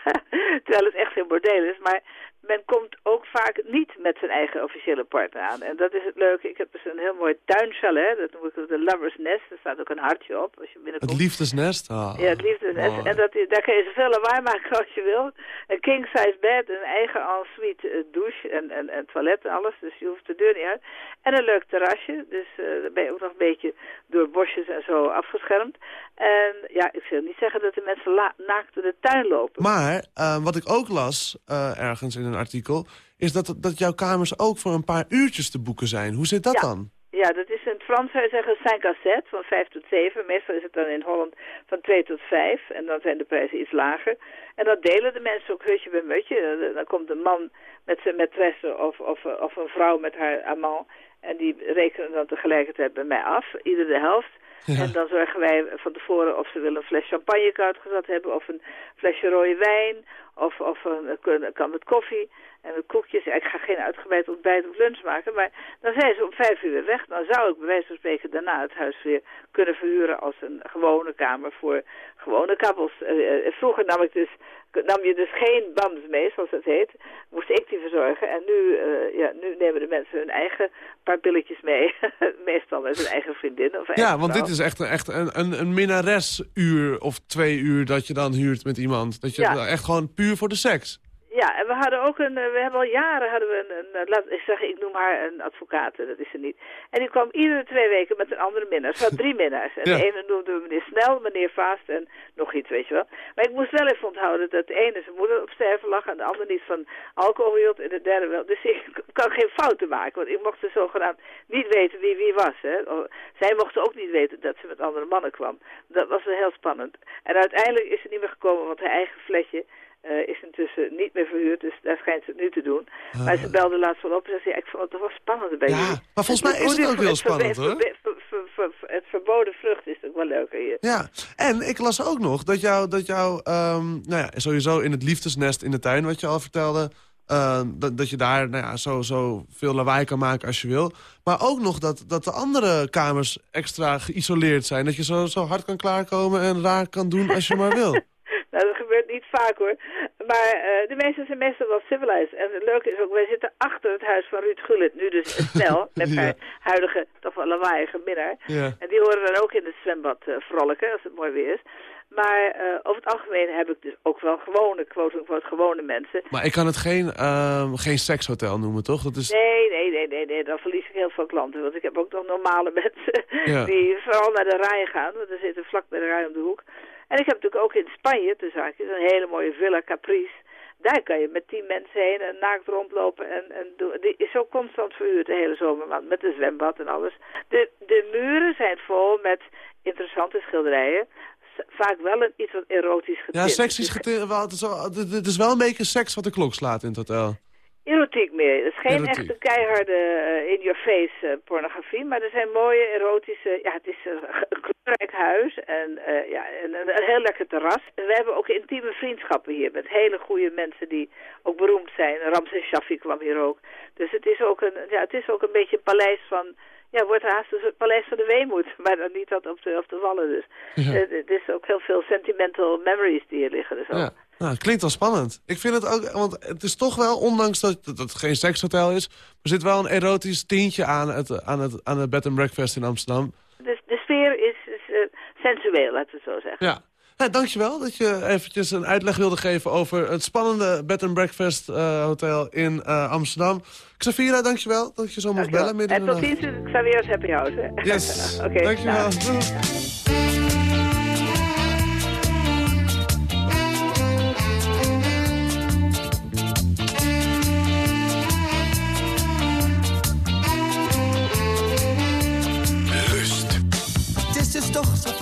terwijl het echt geen bordeel is. Maar men komt ook vaak niet met zijn eigen officiële partner aan. En dat is het leuke. Ik heb dus een heel mooi tuinchalet. Dat noem ik de Lover's Nest. Er staat ook een hartje op als je binnenkomt. Het liefdesnest? Ah. Ja, het liefdesnest. Oh. En dat, daar kan je zoveel lawaai maken als je wil. Een king-size bed, een eigen ensuite eh, douche en, en, en toilet en alles. Dus je hoeft de deur niet uit. En een leuk terrasje. Dus eh dan ben je ook nog een beetje door bosjes en zo afgeschermd. En ja, ik wil niet zeggen dat de mensen naakt door de tuin lopen. Maar eh, wat ik ook las, ergens in een artikel... is dat, dat jouw kamers ook voor een paar uurtjes te boeken zijn. Hoe zit dat Ja. dan? Ja, dat is in het Frans zou je zeggen 5 cassette, van 5 tot 7. Meestal is het dan in Holland van 2 tot 5. En dan zijn de prijzen iets lager. En dan delen de mensen ook hutje bij mutje. Dan komt een man met zijn maîtresse of, of, of een vrouw met haar amant. En die rekenen dan tegelijkertijd bij mij af, ieder de helft. En dan zorgen wij van tevoren of ze willen een fles champagne koud gezet hebben... of een flesje rode wijn, of, of een, kan met koffie en met koekjes. Ja, ik ga geen uitgebreid ontbijt of lunch maken, maar dan zijn ze om vijf uur weer weg. Dan zou ik bij wijze van spreken daarna het huis weer kunnen verhuren... als een gewone kamer voor gewone kabbels. Eh, eh, vroeger nam, ik dus, nam je dus geen bams mee, zoals het heet. Moest ik die verzorgen. En nu, eh, ja, nu nemen de mensen hun eigen paar pilletjes mee. Meestal met hun eigen vriendin of eigen Ja, want vrouw. dit is echt, echt een, een, een minnaresuur of twee uur dat je dan huurt met iemand. Dat je Ja. echt gewoon puur voor de seks. Ja, en we hadden ook een, eh, we hebben al jaren hadden we een, een, eh, laat ik zeggen, ik noem haar een advocaat, dat is ze niet. En die kwam iedere twee weken met een andere minnaar. Ze had drie minnaars. En Ja. de ene noemde we meneer Snel, meneer Vaast en nog iets, weet je wel. Maar ik moest wel even onthouden dat de ene zijn moeder op sterven lag en de ander niet van alcohol hield en de derde wel. Dus ik kan geen fouten maken, want ik mocht dus zogenaamd niet weten wie wie was. Hè. Of- Zij mochten ook niet weten dat ze met andere mannen kwam. Dat was wel heel spannend. En uiteindelijk is ze niet meer gekomen, want haar eigen flesje eh, is intussen niet meer verhuurd, dus daar schijnt ze het nu te doen. Maar ze belde laatst wel op en zei, ja, ik vond het toch wel spannend bij jullie. Maar volgens mij is het ook heel spannend, hoor. Het, ver- ver- ver- het verboden vrucht is ook wel leuker hier. Ja, en ik las ook nog dat jou, dat jou ehm, nou ja, sowieso in het liefdesnest in de tuin, wat je al vertelde... ehm, dat, dat je daar nou ja, zo, zo veel lawaai kan maken als je wil. Maar ook nog dat, dat de andere kamers extra geïsoleerd zijn. Dat je zo, zo hard kan klaarkomen en raar kan doen als je maar wil. Niet vaak hoor. Maar eh, de mensen zijn meestal wel civilized. En het leuke is ook, wij zitten achter het huis van Ruud Gullit. Nu dus snel, met Ja. haar huidige, toch wel lawaaiige minnaar. Ja. En die horen dan ook in het zwembad eh, vrolijken, als het mooi weer is. Maar eh, over het algemeen heb ik dus ook wel gewone, quote-unquote, gewone mensen. Maar ik kan het geen, ehm, geen sekshotel noemen, toch? Dat is... Nee, nee, nee, nee, nee, dan verlies ik heel veel klanten. Want ik heb ook nog normale mensen Ja. die vooral naar de rij gaan. Want er zitten vlak bij de rij om de hoek. En ik heb natuurlijk ook in Spanje, de zaakjes, een hele mooie Villa Caprice. Daar kan je met tien mensen heen en naakt rondlopen. En, en. Die is zo constant verhuurd de hele zomermaand. Met een zwembad en alles. De, de muren zijn vol met interessante schilderijen. Vaak wel een iets wat erotisch Ja, getint. seks is, Dus is het, het is wel een beetje seks wat de klok slaat in het hotel. Erotiek meer. Het is geen Erotiek. echte keiharde eh, in-your-face eh, pornografie, maar er zijn mooie erotische... Ja, het is een, een kleurrijk huis en, eh, ja, en een, een heel lekker terras. En we hebben ook intieme vriendschappen hier met hele goede mensen die ook beroemd zijn. Ramses Shaffi kwam hier ook. Dus het is ook een, ja, het is ook een beetje een paleis van... Ja, wordt haast een soort paleis van de weemoed, maar dan niet dat op de, op de wallen dus. Ja. Het is ook heel veel sentimental memories die hier liggen. Dus ook. Ja. Nou, het klinkt wel spannend. Ik vind het ook, want het is toch wel, ondanks dat, dat het geen sekshotel is... er zit wel een erotisch tintje aan het, aan het, aan het bed and breakfast in Amsterdam. Dus de sfeer is, is eh, sensueel, laten we het zo zeggen. Ja. Nou, dankjewel dat je eventjes een uitleg wilde geven over het spannende bed and breakfast eh, hotel in eh, Amsterdam. Xavira, dankjewel dat je zo mocht bellen midden En in de tot nacht. ziens, Xavier's Happy House. Hè? Yes, Oké, dankjewel.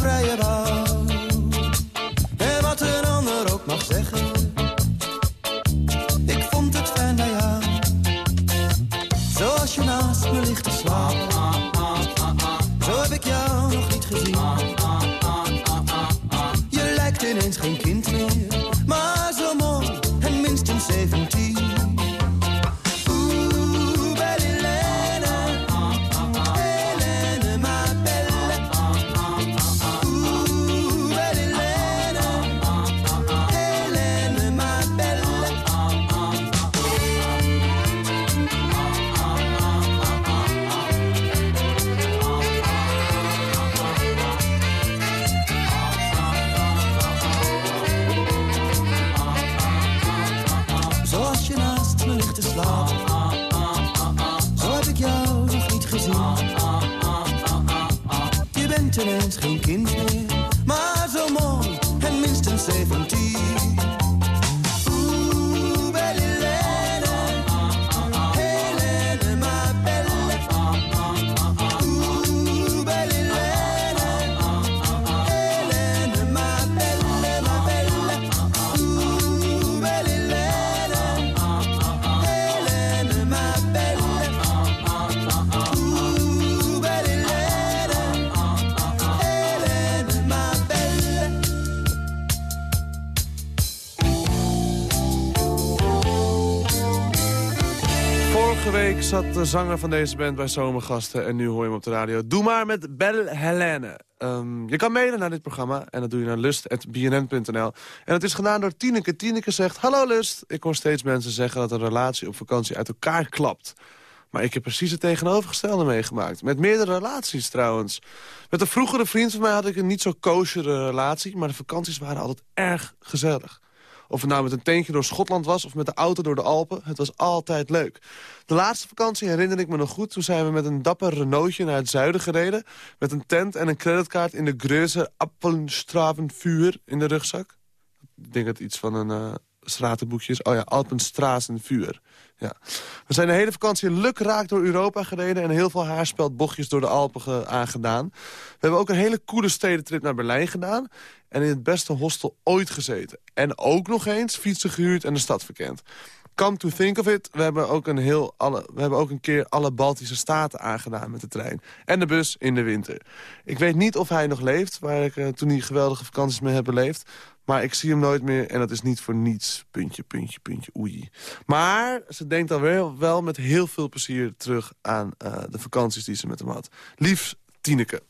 vrije baan. En wat een ander ook mag zeggen, ik vond het fijn bij jou. Zoals je naast me ligt te slapen, zo heb ik jou nog niet gezien. Je lijkt ineens geen kind de zanger van deze band bij Zomergasten en nu hoor je hem op de radio. Doe maar met Belle Helene. Ehm, je kan mailen naar dit programma en dat doe je naar lust.bnn.nl. En het is gedaan door Tineke. Tineke zegt, hallo Lust. Ik hoor steeds mensen zeggen dat een relatie op vakantie uit elkaar klapt. Maar ik heb precies het tegenovergestelde meegemaakt. Met meerdere relaties trouwens. Met een vroegere vriend van mij had ik een niet zo koosjere relatie... maar de vakanties waren altijd erg gezellig. Of het nou met een tentje door Schotland was of met de auto door de Alpen. Het was altijd leuk. De laatste vakantie herinner ik me nog goed. Toen zijn we met een dapper Renaultje naar het zuiden gereden. Met een tent en een creditkaart in de Greuze Appelstravenvuur in de rugzak. Ik denk dat het iets van een stratenboekje is. Oh ja, Alpenstraßenvuur. Ja. We zijn de hele vakantie lukraak door Europa gereden... en heel veel haarspeldbochtjes door de Alpen ge- aangedaan. We hebben ook een hele coole stedentrip naar Berlijn gedaan... en in het beste hostel ooit gezeten. En ook nog eens fietsen gehuurd en de stad verkend. Come to think of it, we hebben ook een, heel alle, we hebben ook een keer alle Baltische staten aangedaan met de trein. En de bus in de winter. Ik weet niet of hij nog leeft, waar ik eh, toen die geweldige vakanties mee heb beleefd. Maar ik zie hem nooit meer en dat is niet voor niets. Puntje, puntje, puntje, oei. Maar ze denkt dan wel, met heel veel plezier terug aan eh, de vakanties die ze met hem had. Lief Tineke.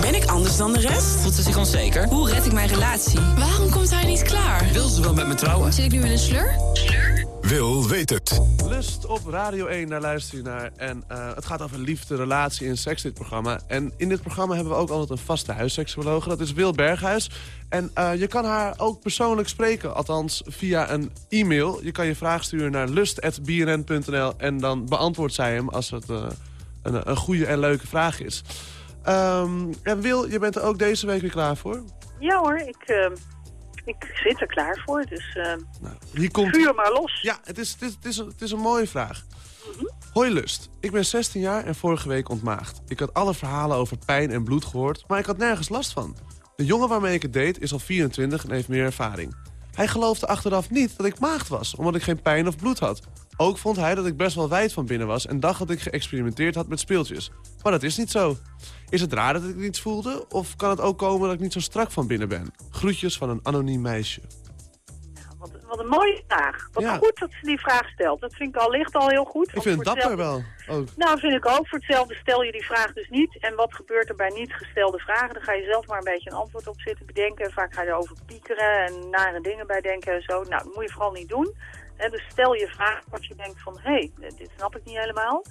Ben ik anders dan de rest? Voelt ze zich onzeker? Hoe red ik mijn relatie? Waarom komt hij niet klaar? Wil ze wel met me trouwen? Zit ik nu in een slur? Wil weet het. Lust op Radio 1, daar luister je naar. En eh, het gaat over liefde, relatie en seks, dit programma. En in dit programma hebben we ook altijd een vaste huisseksuologe. Dat is Wil Berghuis. En eh, je kan haar ook persoonlijk spreken, althans via een e-mail. Je kan je vraag sturen naar lust.bnn.nl en dan beantwoordt zij hem als het eh, een, een goede en leuke vraag is. Ehm, en Wil, je bent er ook deze week weer klaar voor? Ja hoor, ik, eh, ik zit er klaar voor, dus eh, Hier komt... vuur maar los. Ja, het is, het is, het is, een, het is een mooie vraag. Hoi Lust, ik ben 16 jaar en vorige week ontmaagd. Ik had alle verhalen over pijn en bloed gehoord, maar ik had nergens last van. De jongen waarmee ik het deed is al 24 en heeft meer ervaring. Hij geloofde achteraf niet dat ik maagd was, omdat ik geen pijn of bloed had. Ook vond hij dat ik best wel wijd van binnen was en dacht dat ik geëxperimenteerd had met speeltjes. Maar dat is niet zo. Is het raar dat ik niets voelde? Of kan het ook komen dat ik niet zo strak van binnen ben? Groetjes van een anoniem meisje. Wat, wat een mooie vraag. Wat Ja. goed dat ze die vraag stelt. Dat vind ik al licht al heel goed. Ik vind het dapper wel. Ook. Nou, vind ik ook. Voor hetzelfde stel je die vraag dus niet. En wat gebeurt er bij niet gestelde vragen? Dan ga je zelf maar een beetje een antwoord op zitten bedenken. Vaak ga je erover piekeren en nare dingen bij denken en zo. Nou, dat moet je vooral niet doen. Hè, dus stel je vraag als je denkt van... hé, hey, dit snap ik niet helemaal.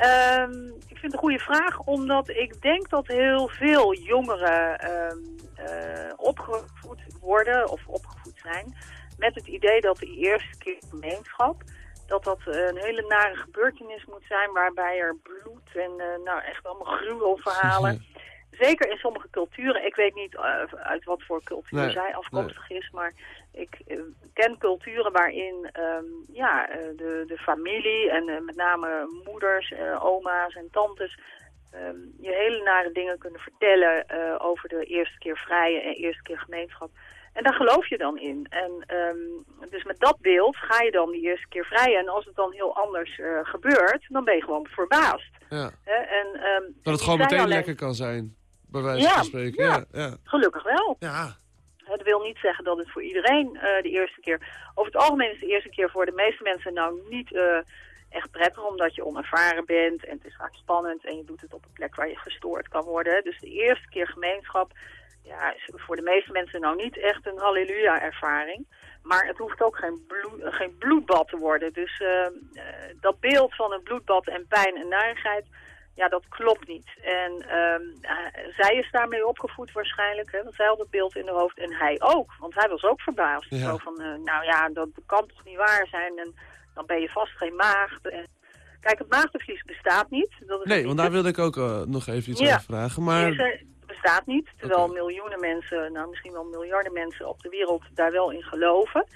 Ehm, ik vind het een goede vraag, omdat ik denk dat heel veel jongeren ehm, eh, opgevoed worden of opgevoed zijn met het idee dat de eerste keer gemeenschap, dat dat een hele nare gebeurtenis moet zijn waarbij er bloed en eh, nou echt allemaal gruwelverhalen. Zeker in sommige culturen, ik weet niet eh, uit wat voor cultuur Nee, zij afkomstig is, maar ik eh, ken culturen waarin ehm, ja, eh, de, de familie en met name moeders, oma's en tantes ehm, je hele nare dingen kunnen vertellen over de eerste keer vrije en eerste keer gemeenschap. En daar geloof je dan in. En ehm, dus met dat beeld ga je dan die eerste keer vrij. En als het dan heel anders gebeurt, dan ben je gewoon verbaasd. Ja. En, Dat het gewoon meteen alleen- lekker kan zijn, bij wijze Ja, van spreken. ja. Ja. Gelukkig wel. Ja. Dat wil niet zeggen dat het voor iedereen eh, de eerste keer... Over het algemeen is de eerste keer voor de meeste mensen nou niet eh, echt prettig... omdat je onervaren bent en het is vaak spannend... en je doet het op een plek waar je gestoord kan worden. Dus de eerste keer gemeenschap ja, is voor de meeste mensen nou niet echt een halleluja-ervaring. Maar het hoeft ook geen, bloed, geen bloedbad te worden. Dus eh, eh, dat beeld van een bloedbad en pijn en narigheid, ja, dat klopt niet. En ehm, eh, zij is daarmee opgevoed waarschijnlijk, hè, want zij had het beeld in haar hoofd. En hij ook, want hij was ook verbaasd. Ja. Zo van, eh, nou ja, dat kan toch niet waar zijn en dan ben je vast geen maagd. En, kijk, het maagdenvlies bestaat niet. Dat is Nee, want daar wilde ik ook eh, nog even iets Ja. over vragen. Maar er- bestaat niet, terwijl miljoenen mensen, nou misschien wel miljarden mensen op de wereld daar wel in geloven.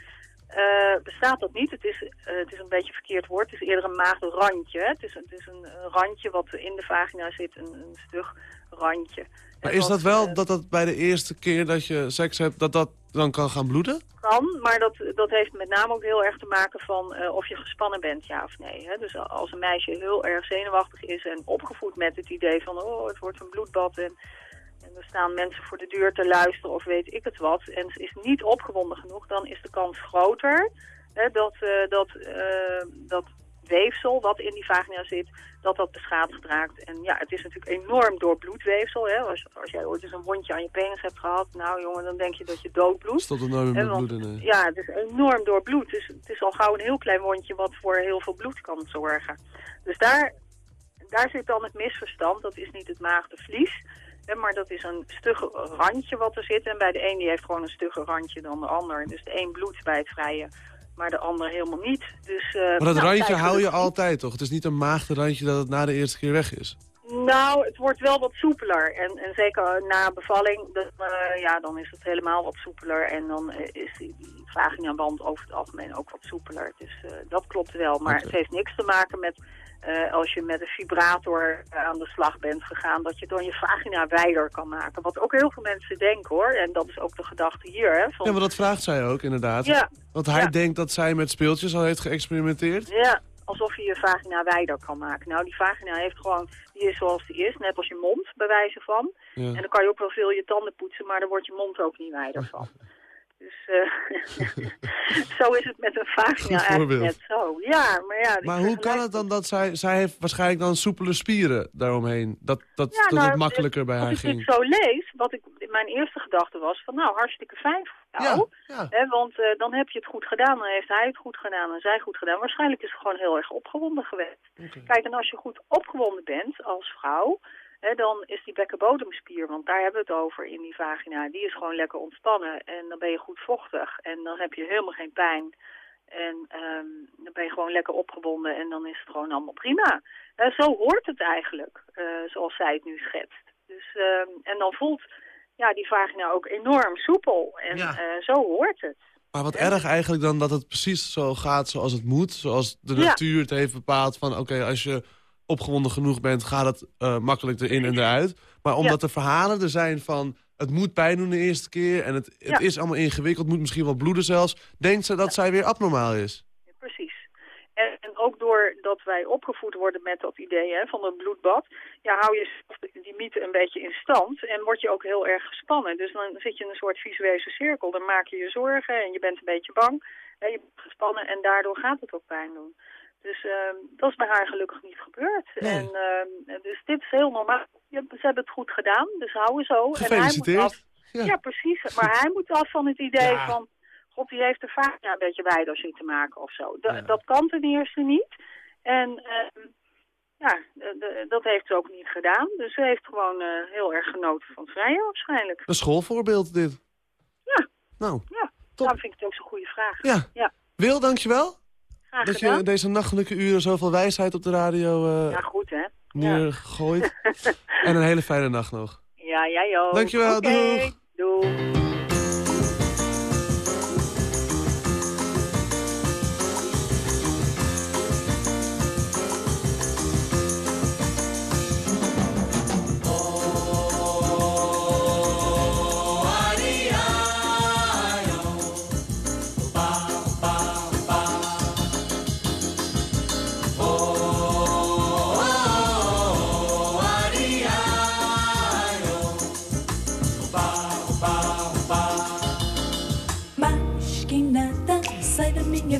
Eh, bestaat dat niet. Het is, eh, het is een beetje een verkeerd woord. Het is eerder een maagdenrandje. hè. Het is, het is een, randje wat in de vagina zit, een, een stug randje. Maar En is dat wel eh, dat dat bij de eerste keer dat je seks hebt, dat dat dan kan gaan bloeden? kan, maar dat, dat heeft met name ook heel erg te maken van of je gespannen bent, ja of nee. Hè? Dus als een meisje heel erg zenuwachtig is en opgevoed met het idee van oh, het wordt een bloedbad en er staan mensen voor de deur te luisteren of weet ik het wat, en ze is niet opgewonden genoeg, dan is de kans groter hè, dat, eh, dat, eh, dat weefsel wat in die vagina zit, dat dat beschadigd raakt. En ja, het is natuurlijk enorm door bloedweefsel. Hè? Als, als jij ooit eens een wondje aan je penis hebt gehad, nou jongen, dan denk je dat je doodbloedt. Nooit meer nee. Ja, het is enorm door bloed. Dus het is al gauw een heel klein wondje wat voor heel veel bloed kan zorgen. Dus daar, daar zit dan het misverstand. Dat is niet het maagdenvlies. Maar dat is een stugge randje wat er zit. En bij de een die heeft gewoon een stugger randje dan de ander. Dus de een bloedt bij het vrije, maar de ander helemaal niet. Dus, eh, Maar dat nou, randje hou je altijd, toch? Het is niet een maagdenrandje dat het na de eerste keer weg is. Nou, het wordt wel wat soepeler. En, en zeker na bevalling, dat, eh, ja, dan is het helemaal wat soepeler. En dan eh, is die, die vaginawand over het algemeen ook wat soepeler. Dus dat klopt wel. Maar het heeft niks te maken met eh, als je met een vibrator eh, aan de slag bent gegaan... dat je dan je vagina wijder kan maken. Wat ook heel veel mensen denken, hoor. En dat is ook de gedachte hier, hè. Van, Ja, maar dat vraagt zij ook, inderdaad. Ja. Want hij Ja. denkt dat zij met speeltjes al heeft geëxperimenteerd. Ja, alsof je je vagina wijder kan maken. Nou, die vagina heeft gewoon, die is zoals die is, net als je mond, bij wijze van. Ja. En dan kan je ook wel veel je tanden poetsen, maar dan wordt je mond ook niet wijder van. Dus eh, zo is het met een vagina Goed eigenlijk net zo. Ja, maar ja. Maar hoe kan het dan dat zij... Zij heeft waarschijnlijk dan soepele spieren daaromheen. Dat, dat, Ja, dat nou, het makkelijker bij als haar ik ging. dit zo lees, wat ik, mijn eerste gedachte was van nou, hartstikke fijn voor jou. Hè, want eh, dan heb je het goed gedaan, dan heeft hij het goed gedaan en zij goed gedaan. Waarschijnlijk is ze gewoon heel erg opgewonden geweest. Kijk, en als je goed opgewonden bent als vrouw, hè, dan is die bekkenbodemspier, want daar hebben we het over in die vagina, die is gewoon lekker ontspannen. En dan ben je goed vochtig en dan heb je helemaal geen pijn. En ehm, dan ben je gewoon lekker opgewonden en dan is het gewoon allemaal prima. Eh, zo hoort het eigenlijk, eh, zoals zij het nu schetst. Dus, ehm, en dan voelt ja, die vagina ook enorm soepel. En eh, zo hoort het. Maar wat erg eigenlijk dan dat het precies zo gaat zoals het moet. Zoals de Ja. natuur het heeft bepaald van... oké, als je opgewonden genoeg bent, gaat het eh, makkelijk erin en eruit. Maar omdat er verhalen er zijn van... het moet pijn doen de eerste keer en het, het Ja. is allemaal ingewikkeld... moet misschien wel bloeden zelfs... denkt ze dat zij weer abnormaal is. Precies. En, en ook doordat wij opgevoed worden met dat idee hè, van een bloedbad, ja, hou je die mythe een beetje in stand en word je ook heel erg gespannen. Dus dan zit je in een soort visuele cirkel. Dan maak je je zorgen en je bent een beetje bang. Hè, je bent gespannen en daardoor gaat het ook pijn doen. Dus ehm, dat is bij haar gelukkig niet gebeurd. En, ehm, dus dit is heel normaal. Ja, ze hebben het goed gedaan, dus houden zo. En hij moet Gefeliciteerd. af, ja. precies. Maar hij moet af van het idee van... God, die heeft de vagina een beetje wijder zitten maken of zo. Da- Dat kan ten eerste niet. En ehm, ja, de- dat heeft ze ook niet gedaan. Dus ze heeft gewoon eh, heel erg genoten van het vrije waarschijnlijk. Een schoolvoorbeeld dit. Ja. Nou, Ja, daarom vind ik het ook zo'n goede vraag. Ja. ja. Wil, dankjewel. Graag Dat gedaan. je deze nachtelijke uren zoveel wijsheid op de radio eh Ja, goed hè. neergooit. en een hele fijne nacht nog. Ja, jij ook. Dankjewel, Oké, doeg. Doeg.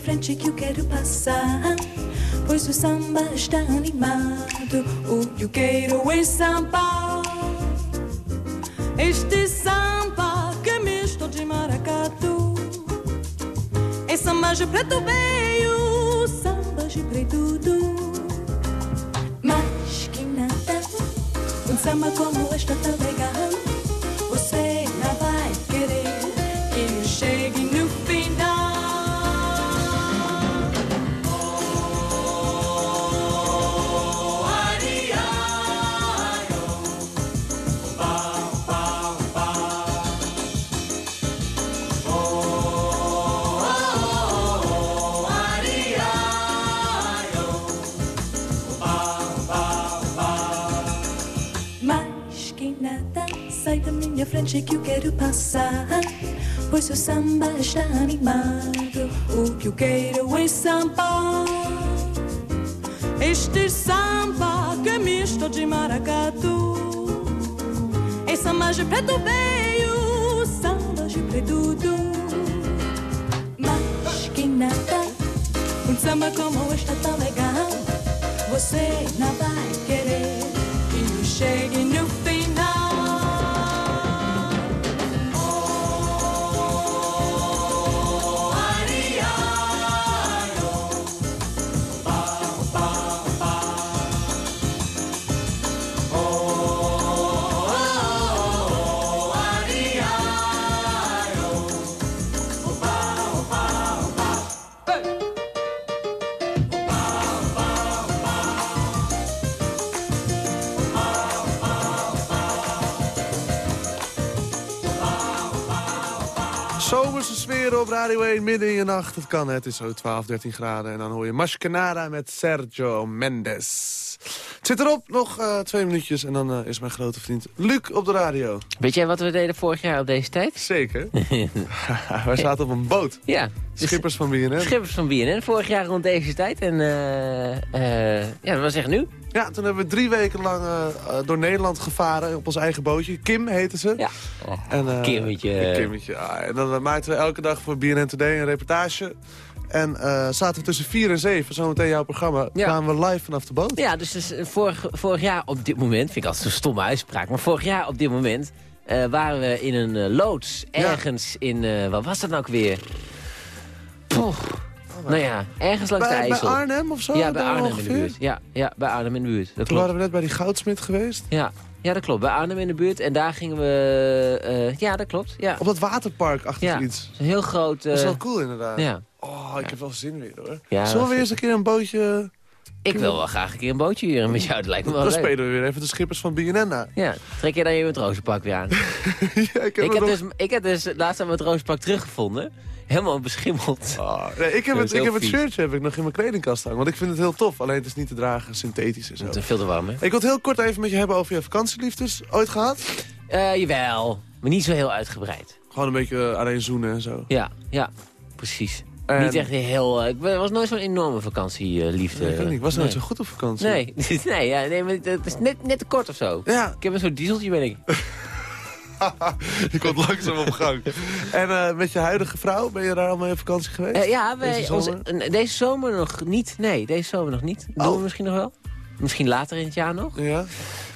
Frente que eu quero passar. Pois o samba está animado. O que eu quero é samba. Este samba que é misto de maracatu. É samba de preto veio, samba de preto do. Mas que nada, um samba como este tá legal. Frente que eu quero passar. Pois o samba está animado. O que eu quero é samba. Este samba que é misto de maracatu. É samba de preto veio, samba de preto. Mas que nada, um samba como este é tão legal. Você não Radio 1, midden in je nacht. Het kan, het is zo 12, 13 graden. En dan hoor je Mascanada met Sergio Mendes. Zit erop, nog eh, twee minuutjes. En dan eh, is mijn grote vriend Luc op de radio. Weet jij wat we deden vorig jaar op deze tijd? Zeker. Wij zaten op een boot. Ja. Schippers van BNN. Schippers van BNN, vorig jaar rond deze tijd. En eh, ja, dat was echt nu. Ja, toen hebben we drie weken lang door Nederland gevaren op ons eigen bootje. Kim heette ze. Ja. En, Kimmetje. Kimmetje. ah, en dan maakten we elke dag voor BNN Today een reportage. En eh, zaten we tussen 4 en 7, zometeen jouw programma, kwamen we live vanaf de boot. Ja, dus, dus eh, vorig, vorig jaar op dit moment, vind ik altijd zo'n stomme uitspraak... maar vorig jaar op dit moment eh, waren we in een loods ergens in... wat was dat nou ook weer? Poeh. nou ja, ergens langs Bij- de bij IJssel. Arnhem of zo, Ja, bij Arnhem in de buurt. Ja, ja, bij Arnhem in de buurt. Dat Toen waren we net bij die goudsmit geweest. Ja, ja, dat klopt. Bij Arnhem in de buurt. En daar gingen we... eh, ja, dat klopt. Ja. Op dat waterpark achter Ja, iets. een heel groot... Dat is eh, wel cool inderdaad. Ja. Oh, ik heb wel zin weer hoor. Ja, Zullen we eerst een keer een bootje... Ik wil wel graag een keer een bootje huren met jou. Dat lijkt me wel Dan leuk. spelen we weer even de schippers van BNN na. Ja, trek je dan je matrozenpak weer aan. ik heb, ik, heb nog- dus, ik heb dus laatst een matrozenpak teruggevonden. Helemaal beschimmeld. Nee, ik heb, het, ik heb het shirtje heb ik nog in mijn kledingkast hangen. Want ik vind het heel tof. Alleen het is niet te dragen, synthetisch en zo. Het is veel te warm, hè? Ik wil het heel kort even met je hebben over je vakantieliefdes. Ooit gehad? Eh, jawel, maar niet zo heel uitgebreid. Gewoon een beetje eh, alleen zoenen en zo. Ja, ja, precies. En- Niet echt heel... eh, ik was nooit zo'n enorme vakantieliefde. Nee, ik ik was nooit Nee. zo goed op vakantie. Nee, nee, ja, nee maar het is net, net te kort of zo. Ja. Ik heb een soort dieseltje, ben ik. je komt langzaam op gang. En eh, met je huidige vrouw, ben je daar allemaal in vakantie geweest? Eh, ja, wij, Deze zomer? n- deze zomer nog niet. Nee, deze zomer nog niet. Doen Oh. we misschien nog wel. Misschien later in het jaar nog. Ja.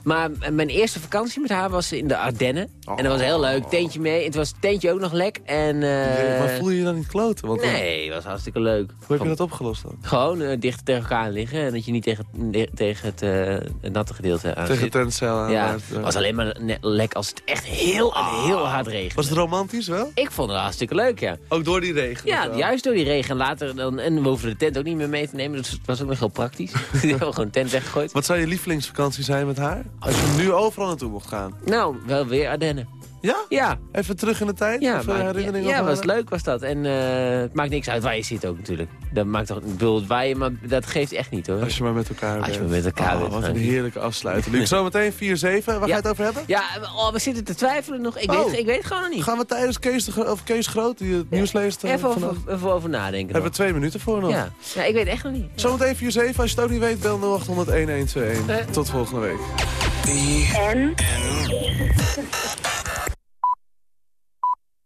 Maar mijn eerste vakantie met haar was in de Ardennen. En dat was heel leuk. Teentje mee. Het was teentje ook nog lek. En, eh, maar voel je je dan niet kloten? Want Nee, het was hartstikke leuk. Hoe heb je dat opgelost dan? Gewoon eh, dicht tegen elkaar liggen. En dat je niet tegen, tegen het, eh, het natte gedeelte aan Tegen zit. het tentcel. Ja, het was alleen maar lek als het echt heel, en heel hard regende. Was het romantisch wel? Ik vond het hartstikke leuk, ja. Ook door die regen? Ja, juist door die regen. En Later dan, en we hoefden de tent ook niet meer mee te nemen. Dus het was ook nog heel praktisch. We hebben gewoon tent weggegooid. Wat zou je lievelingsvakantie zijn met haar? Als je nu overal naartoe mocht gaan. Nou, wel weer Ardennen. Ja? Ja. Even terug in de tijd? Ja, Even maar, herinneringen ja, ja was leuk was dat. En eh, het maakt niks uit waar je zit ook natuurlijk. Dat maakt toch, ik bedoel, waar je, maar dat geeft echt niet hoor. Als je maar met elkaar Als je bent. maar met elkaar Oh, bent, Wat een heerlijke afsluiting. Luc, zometeen 4-7. Waar ga je het over hebben? Ja, oh, we zitten te twijfelen nog. Ik, Oh. weet, ik weet het gewoon nog niet. Gaan we tijdens Kees, de, of Kees Groot, die het nieuws leest eh, Even over, even over nadenken. Hebben we twee minuten voor nog. Ja. ja, ik weet echt nog niet. Zometeen 4-7. Als je het ook niet weet, bel 0800 1121. Eh. Tot volgende week. En?